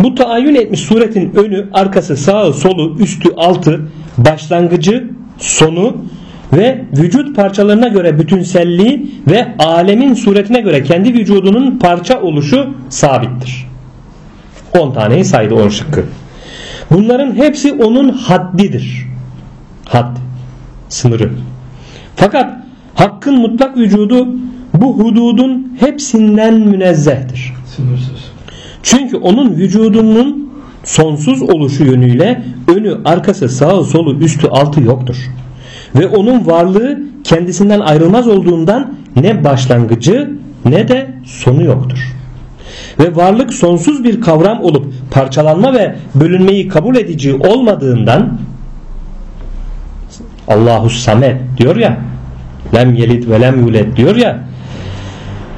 Bu taayyün etmiş suretin önü, arkası, sağı, solu, üstü, altı, başlangıcı, sonu ve vücut parçalarına göre bütünselliği ve alemin suretine göre kendi vücudunun parça oluşu sabittir. 10 taneyi saydı 10 şıkkı. Bunların hepsi onun haddidir. Had, sınırı. Fakat hakkın mutlak vücudu bu hududun hepsinden münezzehtir. Sınırsız. Çünkü onun vücudunun sonsuz oluşu yönüyle önü, arkası, sağı, solu, üstü, altı yoktur. Ve onun varlığı kendisinden ayrılmaz olduğundan ne başlangıcı ne de sonu yoktur. Ve varlık sonsuz bir kavram olup parçalanma ve bölünmeyi kabul edici olmadığından Allahu Samet diyor ya lem yelid ve lem yuled diyor ya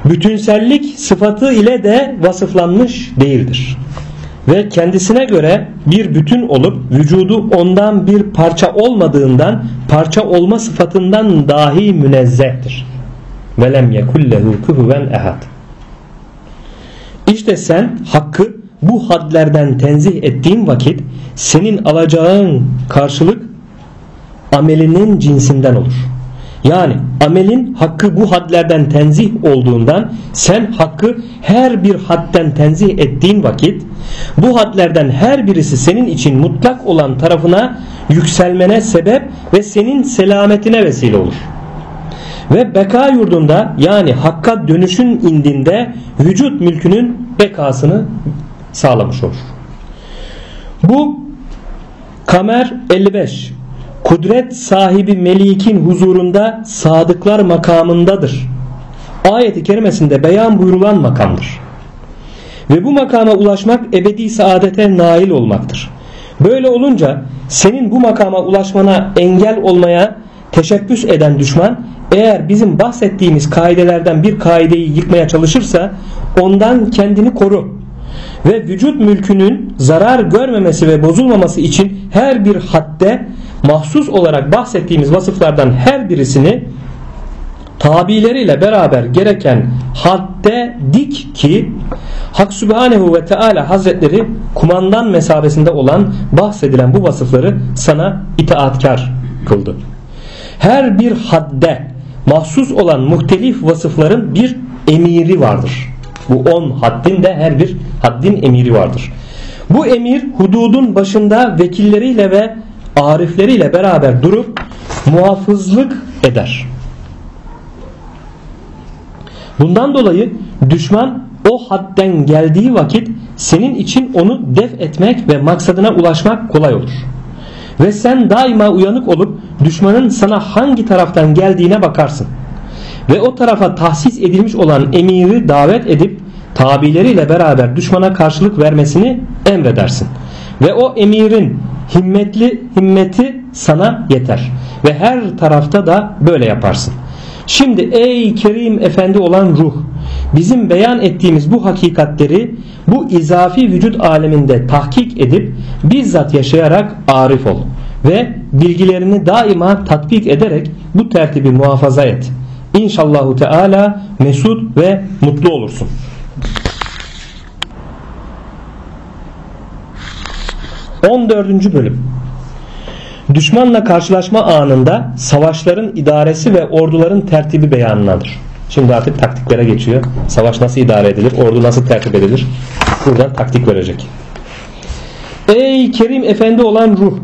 bütünsellik sıfatı ile de vasıflanmış değildir. Ve kendisine göre bir bütün olup vücudu ondan bir parça olmadığından parça olma sıfatından dahi münezzehtir. Ve lem yekullehu kuhuven ehad. İşte sen hakkı bu hadlerden tenzih ettiğin vakit senin alacağın karşılık amelinin cinsinden olur. Yani amelin hakkı bu hadlerden tenzih olduğundan sen hakkı her bir hadden tenzih ettiğin vakit bu hadlerden her birisi senin için mutlak olan tarafına yükselmene sebep ve senin selametine vesile olur. Ve beka yurdunda yani hakka dönüşün indinde vücut mülkünün bekasını sağlamış olur. Bu Kamer 55 kudret sahibi melikin huzurunda sadıklar makamındadır. Ayeti kerimesinde beyan buyurulan makamdır. Ve bu makama ulaşmak ebedi saadete nail olmaktır. Böyle olunca senin bu makama ulaşmana engel olmaya teşebbüs eden düşman eğer bizim bahsettiğimiz kaidelerden bir kaideyi yıkmaya çalışırsa ondan kendini koru ve vücut mülkünün zarar görmemesi ve bozulmaması için her bir hadde mahsus olarak bahsettiğimiz vasıflardan her birisini tabileriyle beraber gereken hadde dik ki Hak Sübhanehu ve Teala Hazretleri kumandan mesabesinde olan bahsedilen bu vasıfları sana itaatkar kıldı. Her bir hadde mahsus olan muhtelif vasıfların bir emiri vardır. Bu on haddin de her bir haddin emiri vardır. Bu emir hududun başında vekilleriyle ve arifleriyle beraber durup muhafızlık eder. Bundan dolayı düşman o hadden geldiği vakit senin için onu def etmek ve maksadına ulaşmak kolay olur. Ve sen daima uyanık olup düşmanın sana hangi taraftan geldiğine bakarsın. Ve o tarafa tahsis edilmiş olan emiri davet edip tabileriyle beraber düşmana karşılık vermesini emredersin. Ve o emirin himmetli himmeti sana yeter. Ve her tarafta da böyle yaparsın. Şimdi ey Kerim Efendi olan ruh bizim beyan ettiğimiz bu hakikatleri bu izafi vücut aleminde tahkik edip bizzat yaşayarak arif ol ve bilgilerini daima tatbik ederek bu tertibi muhafaza et. İnşallahu Teala mesut ve mutlu olursun. On dördüncü bölüm Düşmanla karşılaşma anında savaşların idaresi ve orduların tertibi beyanınadır. Şimdi artık taktiklere geçiyor. Savaş nasıl idare edilir? Ordu nasıl tertip edilir? Buradan taktik verecek. Ey Kerim Efendi olan ruh!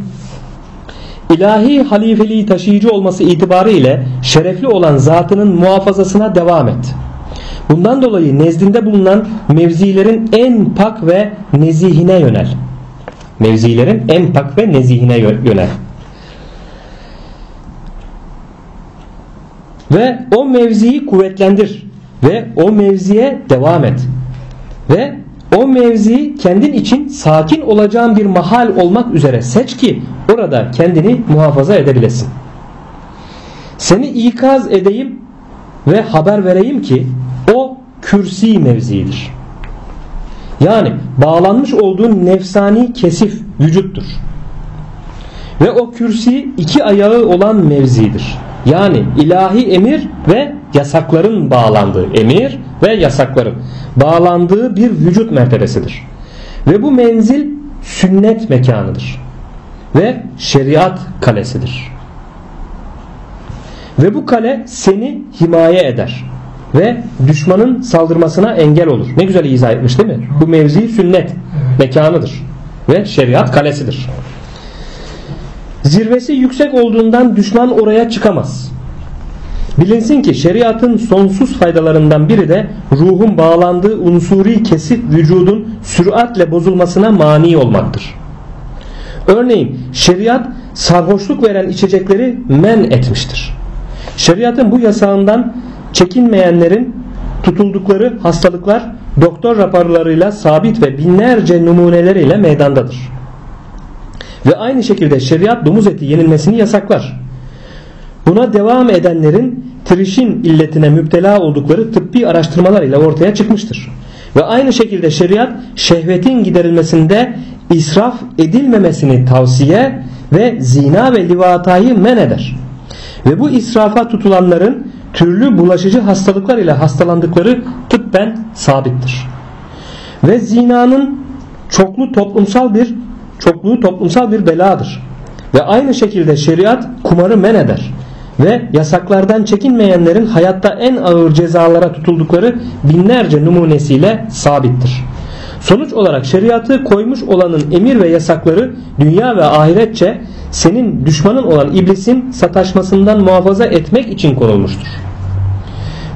İlahi halifeliği taşıyıcı olması itibariyle şerefli olan zatının muhafazasına devam et. Bundan dolayı nezdinde bulunan mevzilerin en pak ve nezihine yönel. Mevzilerin en pak ve nezihine yönel. Ve o mevziyi kuvvetlendir. Ve o mevziye devam et. Ve o mevziyi kendin için sakin olacağın bir mahal olmak üzere seç ki orada kendini muhafaza edebilesin. Seni ikaz edeyim ve haber vereyim ki o kürsi mevzidir. Yani bağlanmış olduğun nefsani kesif vücuttur. Ve o kürsi iki ayağı olan mevzidir. Yani ilahi emir ve yasakların bağlandığı emir ve yasakların bağlandığı bir vücut mertebesidir. Ve bu menzil sünnet mekanıdır. Ve şeriat kalesidir. Ve bu kale seni himaye eder. Ve düşmanın saldırmasına engel olur. Ne güzel izah etmiş değil mi? Bu mevzi sünnet mekanıdır. Ve şeriat kalesidir. Zirvesi yüksek olduğundan düşman oraya çıkamaz. Bilinsin ki şeriatın sonsuz faydalarından biri de ruhun bağlandığı unsuri kesip vücudun süratle bozulmasına mani olmaktır. Örneğin şeriat sarhoşluk veren içecekleri men etmiştir. Şeriatın bu yasağından çekinmeyenlerin tutuldukları hastalıklar doktor raporlarıyla sabit ve binlerce numuneleriyle meydandadır. Ve aynı şekilde şeriat domuz eti yenilmesini yasaklar. Buna devam edenlerin trişin illetine müptela oldukları tıbbi araştırmalar ile ortaya çıkmıştır. Ve aynı şekilde şeriat şehvetin giderilmesinde israf edilmemesini tavsiye ve zina ve livatayı men eder. Ve bu israfa tutulanların türlü bulaşıcı hastalıklar ile hastalandıkları tıbben sabittir. Ve zinanın çoklu toplumsal bir çokluğu toplumsal bir beladır. Ve aynı şekilde şeriat kumarı men eder. Ve yasaklardan çekinmeyenlerin hayatta en ağır cezalara tutuldukları binlerce numunesiyle sabittir. Sonuç olarak şeriatı koymuş olanın emir ve yasakları dünya ve ahiretçe senin düşmanın olan iblisin sataşmasından muhafaza etmek için konulmuştur.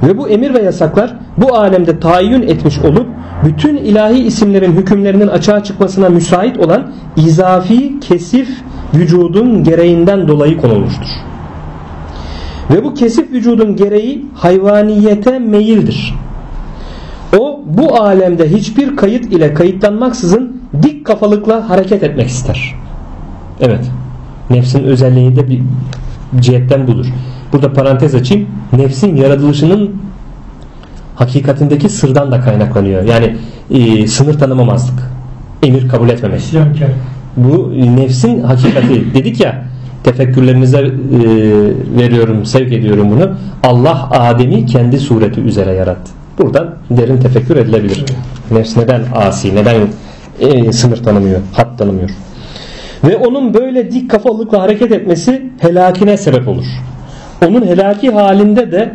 Ve bu emir ve yasaklar bu alemde tayin etmiş olup bütün ilahi isimlerin hükümlerinin açığa çıkmasına müsait olan izafi kesif vücudun gereğinden dolayı konulmuştur. Ve bu kesif vücudun gereği hayvaniyete meyildir. O bu alemde hiçbir kayıt ile kayıtlanmaksızın dik kafalıkla hareket etmek ister. Evet. Nefsin özelliği de bir cihetten budur. Burada parantez açayım. Nefsin yaratılışının hakikatindeki sırdan da kaynaklanıyor. Yani e, sınır tanımamazlık. Emir kabul etmemek. Bu nefsin hakikati. Dedik ya tefekkürlerinize e, veriyorum, sevk ediyorum bunu. Allah Adem'i kendi sureti üzere yarattı. Buradan derin tefekkür edilebilir. Nefs neden asi, neden e, sınır tanımıyor, hat tanımıyor. Ve onun böyle dik kafalıkla hareket etmesi helakine sebep olur. Onun helaki halinde de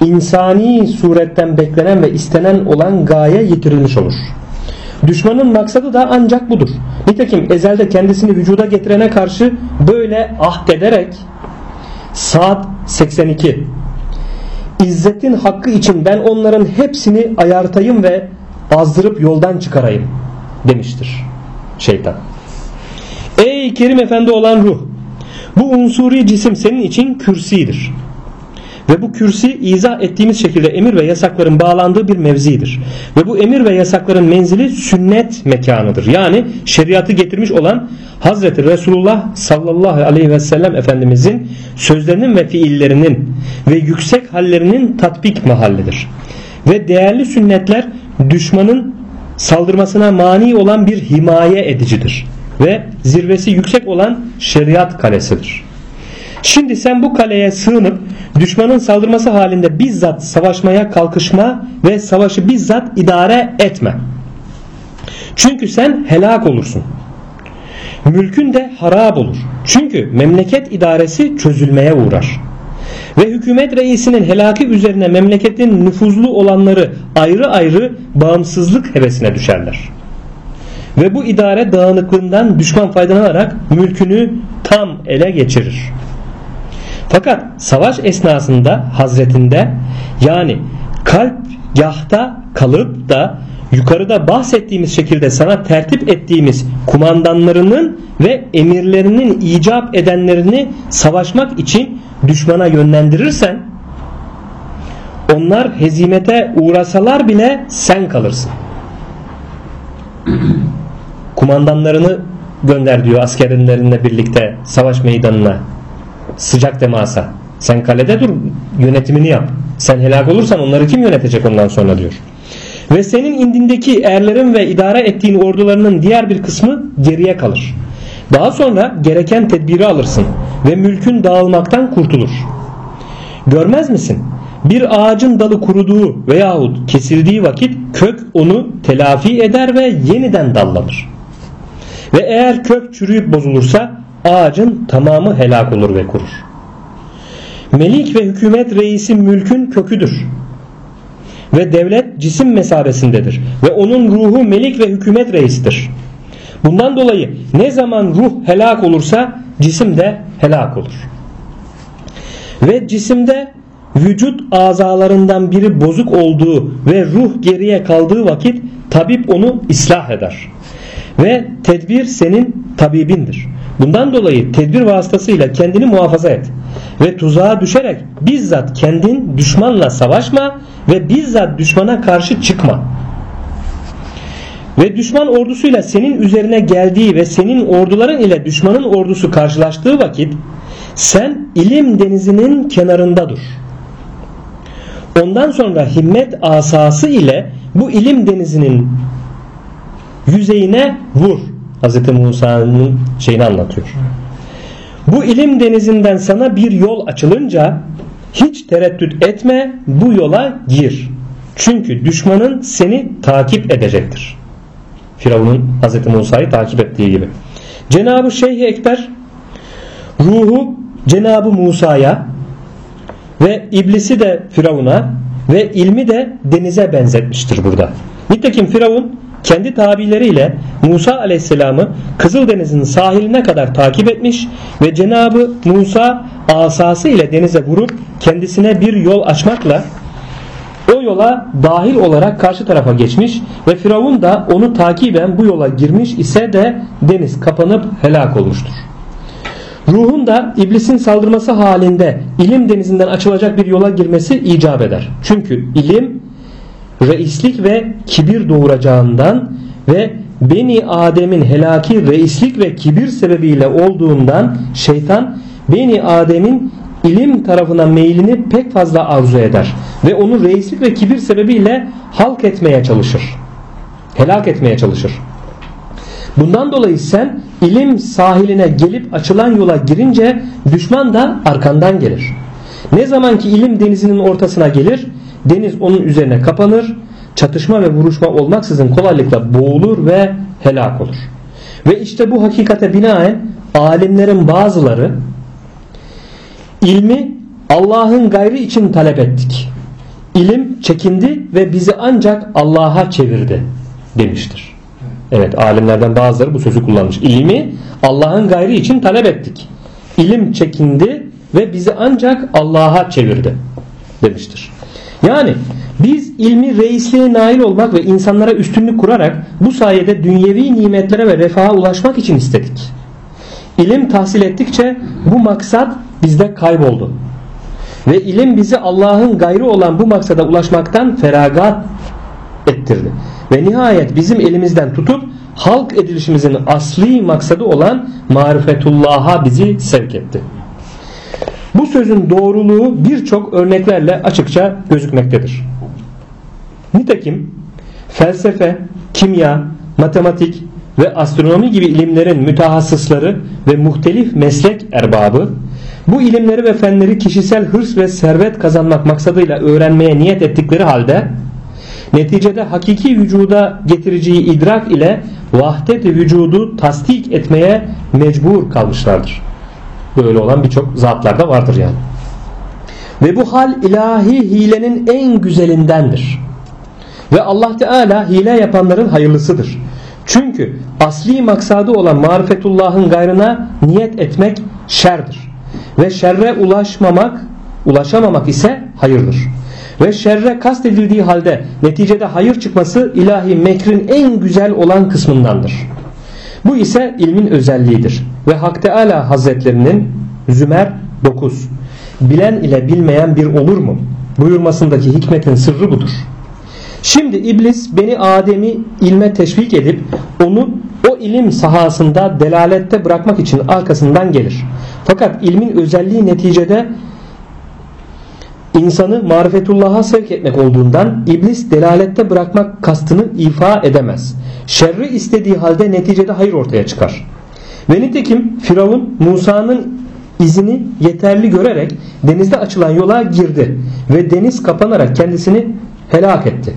insani suretten beklenen ve istenen olan gaye yitirilmiş olur. Düşmanın maksadı da ancak budur. Nitekim ezelde kendisini vücuda getirene karşı böyle ahdederek saat 82 İzzetin hakkı için ben onların hepsini ayartayım ve azdırıp yoldan çıkarayım demiştir şeytan. Ey Kerim Efendi olan ruh bu unsuri cisim senin için kürsidir. Ve bu kürsi izah ettiğimiz şekilde emir ve yasakların bağlandığı bir mevzidir. Ve bu emir ve yasakların menzili sünnet mekanıdır. Yani şeriatı getirmiş olan Hazreti Resulullah sallallahu aleyhi ve sellem Efendimizin sözlerinin ve fiillerinin ve yüksek hallerinin tatbik mahallidir. Ve değerli sünnetler düşmanın saldırmasına mani olan bir himaye edicidir. Ve zirvesi yüksek olan şeriat kalesidir. Şimdi sen bu kaleye sığınıp düşmanın saldırması halinde bizzat savaşmaya kalkışma ve savaşı bizzat idare etme. Çünkü sen helak olursun. Mülkün de harap olur. Çünkü memleket idaresi çözülmeye uğrar. Ve hükümet reisinin helaki üzerine memleketin nüfuzlu olanları ayrı ayrı bağımsızlık hevesine düşerler. Ve bu idare dağınıklığından düşman faydalanarak mülkünü tam ele geçirir. Fakat savaş esnasında hazretinde yani kalp yahta kalıp da yukarıda bahsettiğimiz şekilde sana tertip ettiğimiz kumandanlarının ve emirlerinin icap edenlerini savaşmak için düşmana yönlendirirsen onlar hezimete uğrasalar bile sen kalırsın. Kumandanlarını gönder diyor askerlerinle birlikte savaş meydanına sıcak temasa. Sen kalede dur yönetimini yap. Sen helak olursan onları kim yönetecek ondan sonra diyor. Ve senin indindeki erlerin ve idare ettiğin ordularının diğer bir kısmı geriye kalır. Daha sonra gereken tedbiri alırsın ve mülkün dağılmaktan kurtulur. Görmez misin? Bir ağacın dalı kuruduğu veyahut kesildiği vakit kök onu telafi eder ve yeniden dallanır. Ve eğer kök çürüyüp bozulursa ağacın tamamı helak olur ve kurur. Melik ve hükümet reisi mülkün köküdür. Ve devlet cisim mesabesindedir. Ve onun ruhu melik ve hükümet reisidir. Bundan dolayı ne zaman ruh helak olursa cisim de helak olur. Ve cisimde vücut azalarından biri bozuk olduğu ve ruh geriye kaldığı vakit tabip onu ıslah eder. Ve tedbir senin tabibindir. Bundan dolayı tedbir vasıtasıyla kendini muhafaza et. Ve tuzağa düşerek bizzat kendin düşmanla savaşma ve bizzat düşmana karşı çıkma. Ve düşman ordusuyla senin üzerine geldiği ve senin orduların ile düşmanın ordusu karşılaştığı vakit sen ilim denizinin kenarında dur. Ondan sonra himmet asası ile bu ilim denizinin yüzeyine vur. Hz. Musa'nın şeyini anlatıyor. Bu ilim denizinden sana bir yol açılınca hiç tereddüt etme bu yola gir. Çünkü düşmanın seni takip edecektir. Firavun'un Hz. Musa'yı takip ettiği gibi. Cenab-ı Şeyh Ekber ruhu Cenab-ı Musa'ya ve iblisi de Firavun'a ve ilmi de denize benzetmiştir burada. Nitekim Firavun kendi tabileriyle Musa aleyhisselamı Kızıldeniz'in sahiline kadar takip etmiş ve Cenabı Musa asası ile denize vurup kendisine bir yol açmakla o yola dahil olarak karşı tarafa geçmiş ve Firavun da onu takiben bu yola girmiş ise de deniz kapanıp helak olmuştur. Ruhun da iblisin saldırması halinde ilim denizinden açılacak bir yola girmesi icap eder. Çünkü ilim reislik ve kibir doğuracağından ve Beni Adem'in helaki reislik ve kibir sebebiyle olduğundan şeytan Beni Adem'in ilim tarafına meylini pek fazla arzu eder ve onu reislik ve kibir sebebiyle halk etmeye çalışır. Helak etmeye çalışır. Bundan dolayı sen ilim sahiline gelip açılan yola girince düşman da arkandan gelir. Ne zaman ki ilim denizinin ortasına gelir deniz onun üzerine kapanır çatışma ve vuruşma olmaksızın kolaylıkla boğulur ve helak olur. Ve işte bu hakikate binaen alimlerin bazıları ilmi Allah'ın gayrı için talep ettik. İlim çekindi ve bizi ancak Allah'a çevirdi demiştir. Evet alimlerden bazıları bu sözü kullanmış. İlmi Allah'ın gayrı için talep ettik. İlim çekindi ve bizi ancak Allah'a çevirdi demiştir. Yani biz ilmi reisliğe nail olmak ve insanlara üstünlük kurarak bu sayede dünyevi nimetlere ve refaha ulaşmak için istedik. İlim tahsil ettikçe bu maksat bizde kayboldu. Ve ilim bizi Allah'ın gayrı olan bu maksada ulaşmaktan feragat ettirdi. Ve nihayet bizim elimizden tutup halk edilişimizin asli maksadı olan marifetullah'a bizi sevk etti. Bu sözün doğruluğu birçok örneklerle açıkça gözükmektedir. Nitekim felsefe, kimya, matematik ve astronomi gibi ilimlerin mütehassısları ve muhtelif meslek erbabı bu ilimleri ve fenleri kişisel hırs ve servet kazanmak maksadıyla öğrenmeye niyet ettikleri halde neticede hakiki vücuda getireceği idrak ile vahdet vücudu tasdik etmeye mecbur kalmışlardır. Böyle olan birçok zatlarda vardır yani. Ve bu hal ilahi hilenin en güzelindendir. Ve Allah Teala hile yapanların hayırlısıdır. Çünkü asli maksadı olan marifetullah'ın gayrına niyet etmek şerdir. Ve şerre ulaşmamak, ulaşamamak ise hayırdır. Ve şerre kastedildiği halde neticede hayır çıkması ilahi mekrin en güzel olan kısmındandır. Bu ise ilmin özelliğidir. Ve Hak Teala Hazretlerinin Zümer 9 Bilen ile bilmeyen bir olur mu? buyurmasındaki hikmetin sırrı budur. Şimdi iblis beni Adem'i ilme teşvik edip onu o ilim sahasında delalette bırakmak için arkasından gelir. Fakat ilmin özelliği neticede insanı marifetullah'a sevk etmek olduğundan iblis delalette bırakmak kastını ifa edemez. Şerri istediği halde neticede hayır ortaya çıkar. Ve nitekim Firavun Musa'nın izini yeterli görerek denizde açılan yola girdi ve deniz kapanarak kendisini helak etti.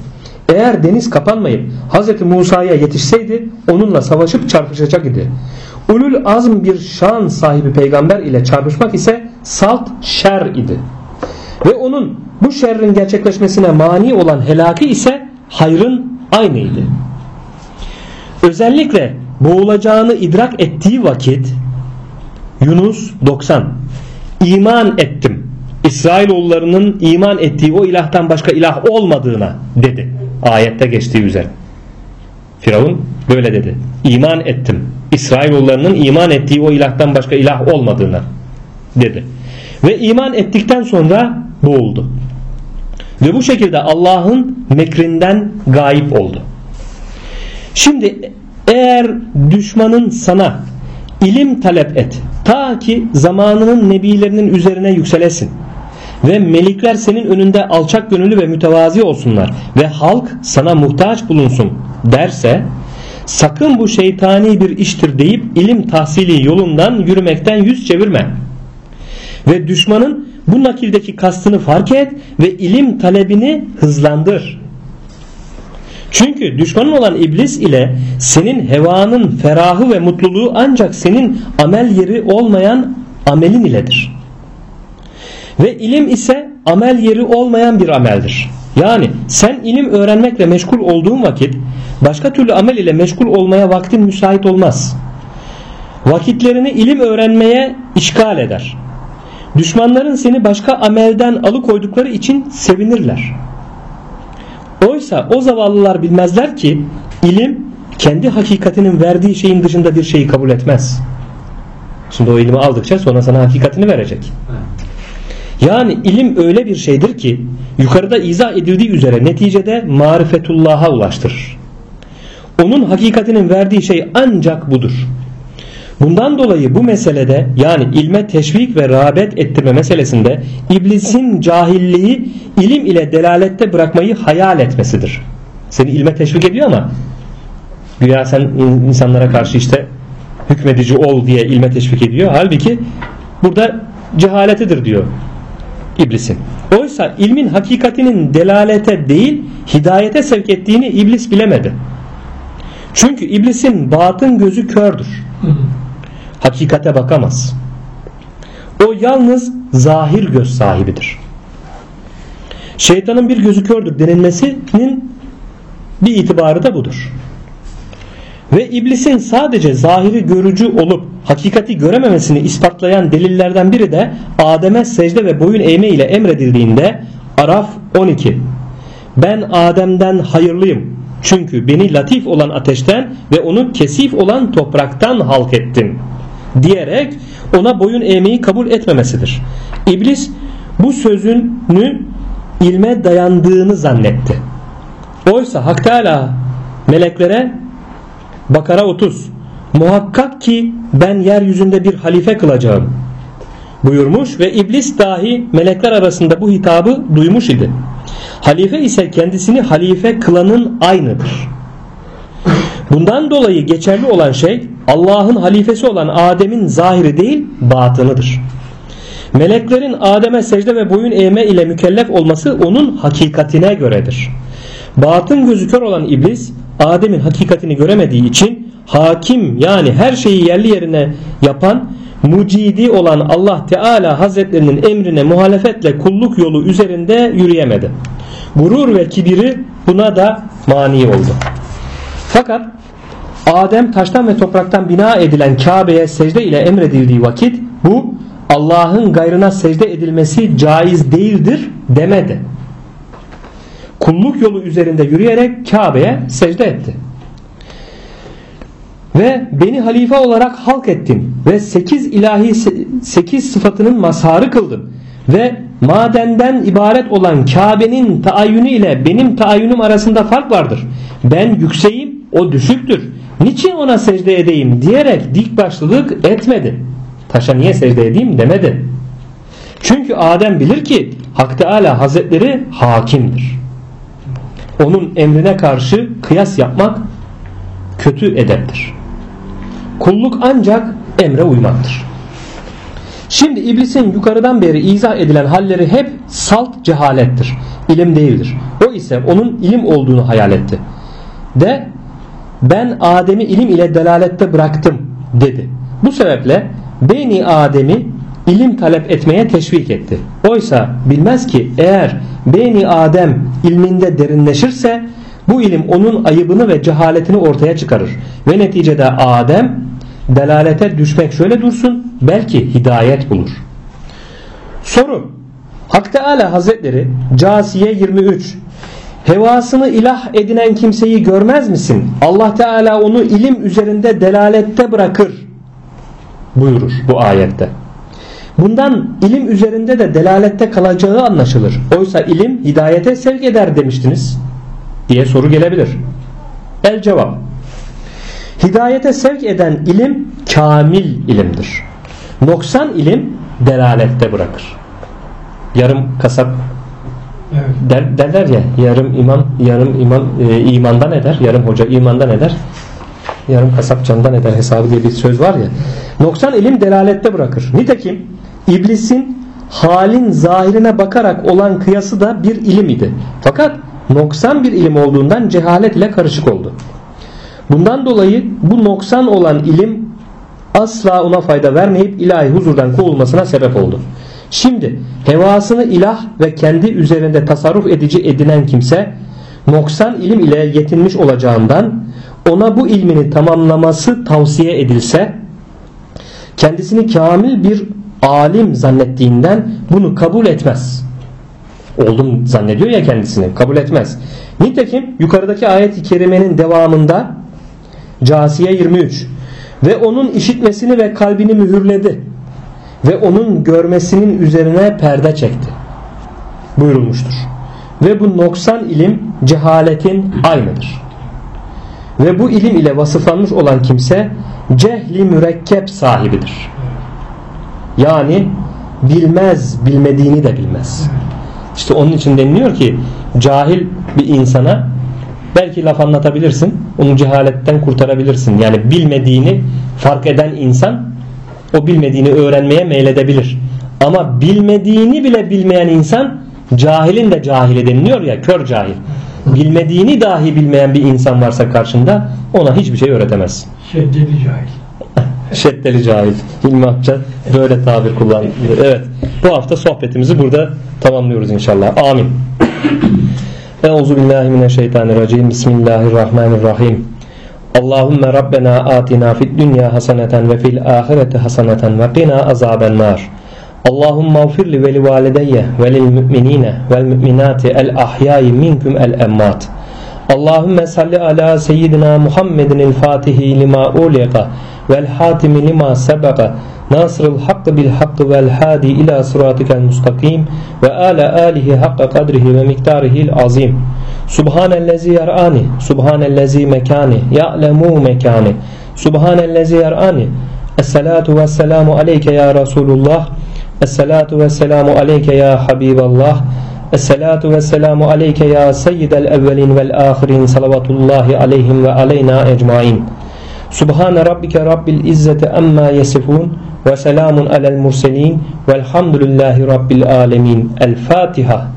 Eğer deniz kapanmayıp Hz. Musa'ya yetişseydi onunla savaşıp çarpışacak idi. Ulul azm bir şan sahibi peygamber ile çarpışmak ise salt şer idi. Ve onun bu şerrin gerçekleşmesine mani olan helaki ise hayrın aynıydı. Özellikle boğulacağını idrak ettiği vakit Yunus 90 iman ettim. İsrailoğullarının iman ettiği o ilahtan başka ilah olmadığına dedi. Ayette geçtiği üzere. Firavun böyle dedi. İman ettim. İsrailoğullarının iman ettiği o ilahtan başka ilah olmadığına dedi. Ve iman ettikten sonra boğuldu. Ve bu şekilde Allah'ın mekrinden gayip oldu. Şimdi eğer düşmanın sana ilim talep et ta ki zamanının nebilerinin üzerine yükselesin ve melikler senin önünde alçak gönüllü ve mütevazi olsunlar ve halk sana muhtaç bulunsun derse sakın bu şeytani bir iştir deyip ilim tahsili yolundan yürümekten yüz çevirme. Ve düşmanın bu nakildeki kastını fark et ve ilim talebini hızlandır. Çünkü düşmanın olan iblis ile senin hevanın ferahı ve mutluluğu ancak senin amel yeri olmayan amelin iledir. Ve ilim ise amel yeri olmayan bir ameldir. Yani sen ilim öğrenmekle meşgul olduğun vakit başka türlü amel ile meşgul olmaya vaktin müsait olmaz. Vakitlerini ilim öğrenmeye işgal eder. Düşmanların seni başka amelden alıkoydukları için sevinirler. Oysa o zavallılar bilmezler ki ilim kendi hakikatinin verdiği şeyin dışında bir şeyi kabul etmez. Şimdi o ilmi aldıkça sonra sana hakikatini verecek. Yani ilim öyle bir şeydir ki yukarıda izah edildiği üzere neticede marifetullah'a ulaştırır. Onun hakikatinin verdiği şey ancak budur. Bundan dolayı bu meselede yani ilme teşvik ve rağbet ettirme meselesinde iblisin cahilliği ilim ile delalette bırakmayı hayal etmesidir. Seni ilme teşvik ediyor ama Güya sen insanlara karşı işte hükmedici ol diye ilme teşvik ediyor. Halbuki burada cehaletidir diyor iblisin. Oysa ilmin hakikatinin delalete değil hidayete sevk ettiğini iblis bilemedi. Çünkü iblisin batın gözü kördür. Hakikate bakamaz. O yalnız zahir göz sahibidir. Şeytanın bir gözü kördür denilmesinin bir itibarı da budur. Ve iblisin sadece zahiri görücü olup hakikati görememesini ispatlayan delillerden biri de Adem'e secde ve boyun eğme ile emredildiğinde Araf 12 Ben Adem'den hayırlıyım çünkü beni latif olan ateşten ve onu kesif olan topraktan halk ettim diyerek ona boyun eğmeyi kabul etmemesidir. İblis bu sözünü ilme dayandığını zannetti. Oysa Hak Teala meleklere Bakara 30 Muhakkak ki ben yeryüzünde bir halife kılacağım buyurmuş ve iblis dahi melekler arasında bu hitabı duymuş idi. Halife ise kendisini halife kılanın aynıdır. Bundan dolayı geçerli olan şey Allah'ın halifesi olan Adem'in zahiri değil batınıdır. Meleklerin Adem'e secde ve boyun eğme ile mükellef olması onun hakikatine göredir. Batın gözü kör olan iblis Adem'in hakikatini göremediği için hakim yani her şeyi yerli yerine yapan mucidi olan Allah Teala Hazretlerinin emrine muhalefetle kulluk yolu üzerinde yürüyemedi. Gurur ve kibiri buna da mani oldu. Fakat Adem taştan ve topraktan bina edilen Kabe'ye secde ile emredildiği vakit bu Allah'ın gayrına secde edilmesi caiz değildir demedi. Kulluk yolu üzerinde yürüyerek Kabe'ye secde etti. Ve beni halife olarak halk ettin ve sekiz ilahi sekiz sıfatının mazharı kıldın ve madenden ibaret olan Kabe'nin taayyünü ile benim taayyünüm arasında fark vardır. Ben yükseğim o düşüktür. Niçin ona secde edeyim diyerek dik başlılık etmedi. Taşa niye secde edeyim demedi. Çünkü Adem bilir ki Hak Teala Hazretleri hakimdir. Onun emrine karşı kıyas yapmak kötü edeptir. Kulluk ancak emre uymaktır. Şimdi iblisin yukarıdan beri izah edilen halleri hep salt cehalettir. İlim değildir. O ise onun ilim olduğunu hayal etti. De ben Adem'i ilim ile delalette bıraktım dedi. Bu sebeple Beni Adem'i ilim talep etmeye teşvik etti. Oysa bilmez ki eğer Beni Adem ilminde derinleşirse bu ilim onun ayıbını ve cehaletini ortaya çıkarır. Ve neticede Adem delalete düşmek şöyle dursun belki hidayet bulur. Soru Hak Teala Hazretleri Casiye 23 Hevasını ilah edinen kimseyi görmez misin? Allah Teala onu ilim üzerinde delalette bırakır buyurur bu ayette. Bundan ilim üzerinde de delalette kalacağı anlaşılır. Oysa ilim hidayete sevk eder demiştiniz diye soru gelebilir. El cevap. Hidayete sevk eden ilim kamil ilimdir. Noksan ilim delalette bırakır. Yarım kasap der, derler ya yarım imam yarım imam e, imandan eder yarım hoca imandan eder yarım kasap candan eder hesabı diye bir söz var ya. Noksan ilim delalette bırakır. Nitekim iblisin halin zahirine bakarak olan kıyası da bir ilim idi. Fakat noksan bir ilim olduğundan cehalet ile karışık oldu. Bundan dolayı bu noksan olan ilim asla ona fayda vermeyip ilahi huzurdan kovulmasına sebep oldu Şimdi hevasını ilah ve kendi üzerinde tasarruf edici edinen kimse noksan ilim ile yetinmiş olacağından ona bu ilmini tamamlaması tavsiye edilse kendisini kamil bir alim zannettiğinden bunu kabul etmez. Oldum zannediyor ya kendisini kabul etmez. Nitekim yukarıdaki ayet-i kerimenin devamında Casiye 23 ve onun işitmesini ve kalbini mühürledi ve onun görmesinin üzerine perde çekti buyurulmuştur. Ve bu noksan ilim cehaletin aynıdır. Ve bu ilim ile vasıflanmış olan kimse cehli mürekkep sahibidir. Yani bilmez, bilmediğini de bilmez. İşte onun için deniliyor ki cahil bir insana Belki laf anlatabilirsin. Onu cehaletten kurtarabilirsin. Yani bilmediğini fark eden insan o bilmediğini öğrenmeye meyledebilir. Ama bilmediğini bile bilmeyen insan cahilin de cahili deniliyor ya kör cahil. Bilmediğini dahi bilmeyen bir insan varsa karşında ona hiçbir şey öğretemez. Şeddeli cahil. Şeddeli cahil. İlmi Akça böyle tabir kullanıyor. Evet. Bu hafta sohbetimizi burada tamamlıyoruz inşallah. Amin. Euzu billahi mineşşeytanirracim. Bismillahirrahmanirrahim. Allahümme Rabbena atina fid dünya haseneten ve fil ahireti haseneten ve qina azaben nar. Allahümme ufir li ve li valideyye ve lil müminine vel müminati el ahyayi minkum el emmat. Allahümme salli ala seyyidina Muhammedin el fatihi lima uliqa vel hatimi lima sebeka nasrul hakkı bil hakkı vel hadi ila sıratikel mustakim ve ala alihi hakka kadrihi ve miktarihil azim. Subhanellezi yar'ani, subhanellezi mekani, ya'lemu mekani, subhanellezi yar'ani. Esselatu vesselamu aleyke ya Resulullah, esselatu vesselamu aleyke ya Habiballah, esselatu vesselamu aleyke ya seyyidel evvelin vel ahirin salavatullahi aleyhim ve aleyna ecmain. Subhane rabbike rabbil izzeti amma yesifun ve selamun alel murselin velhamdülillahi rabbil alemin. El Fatiha.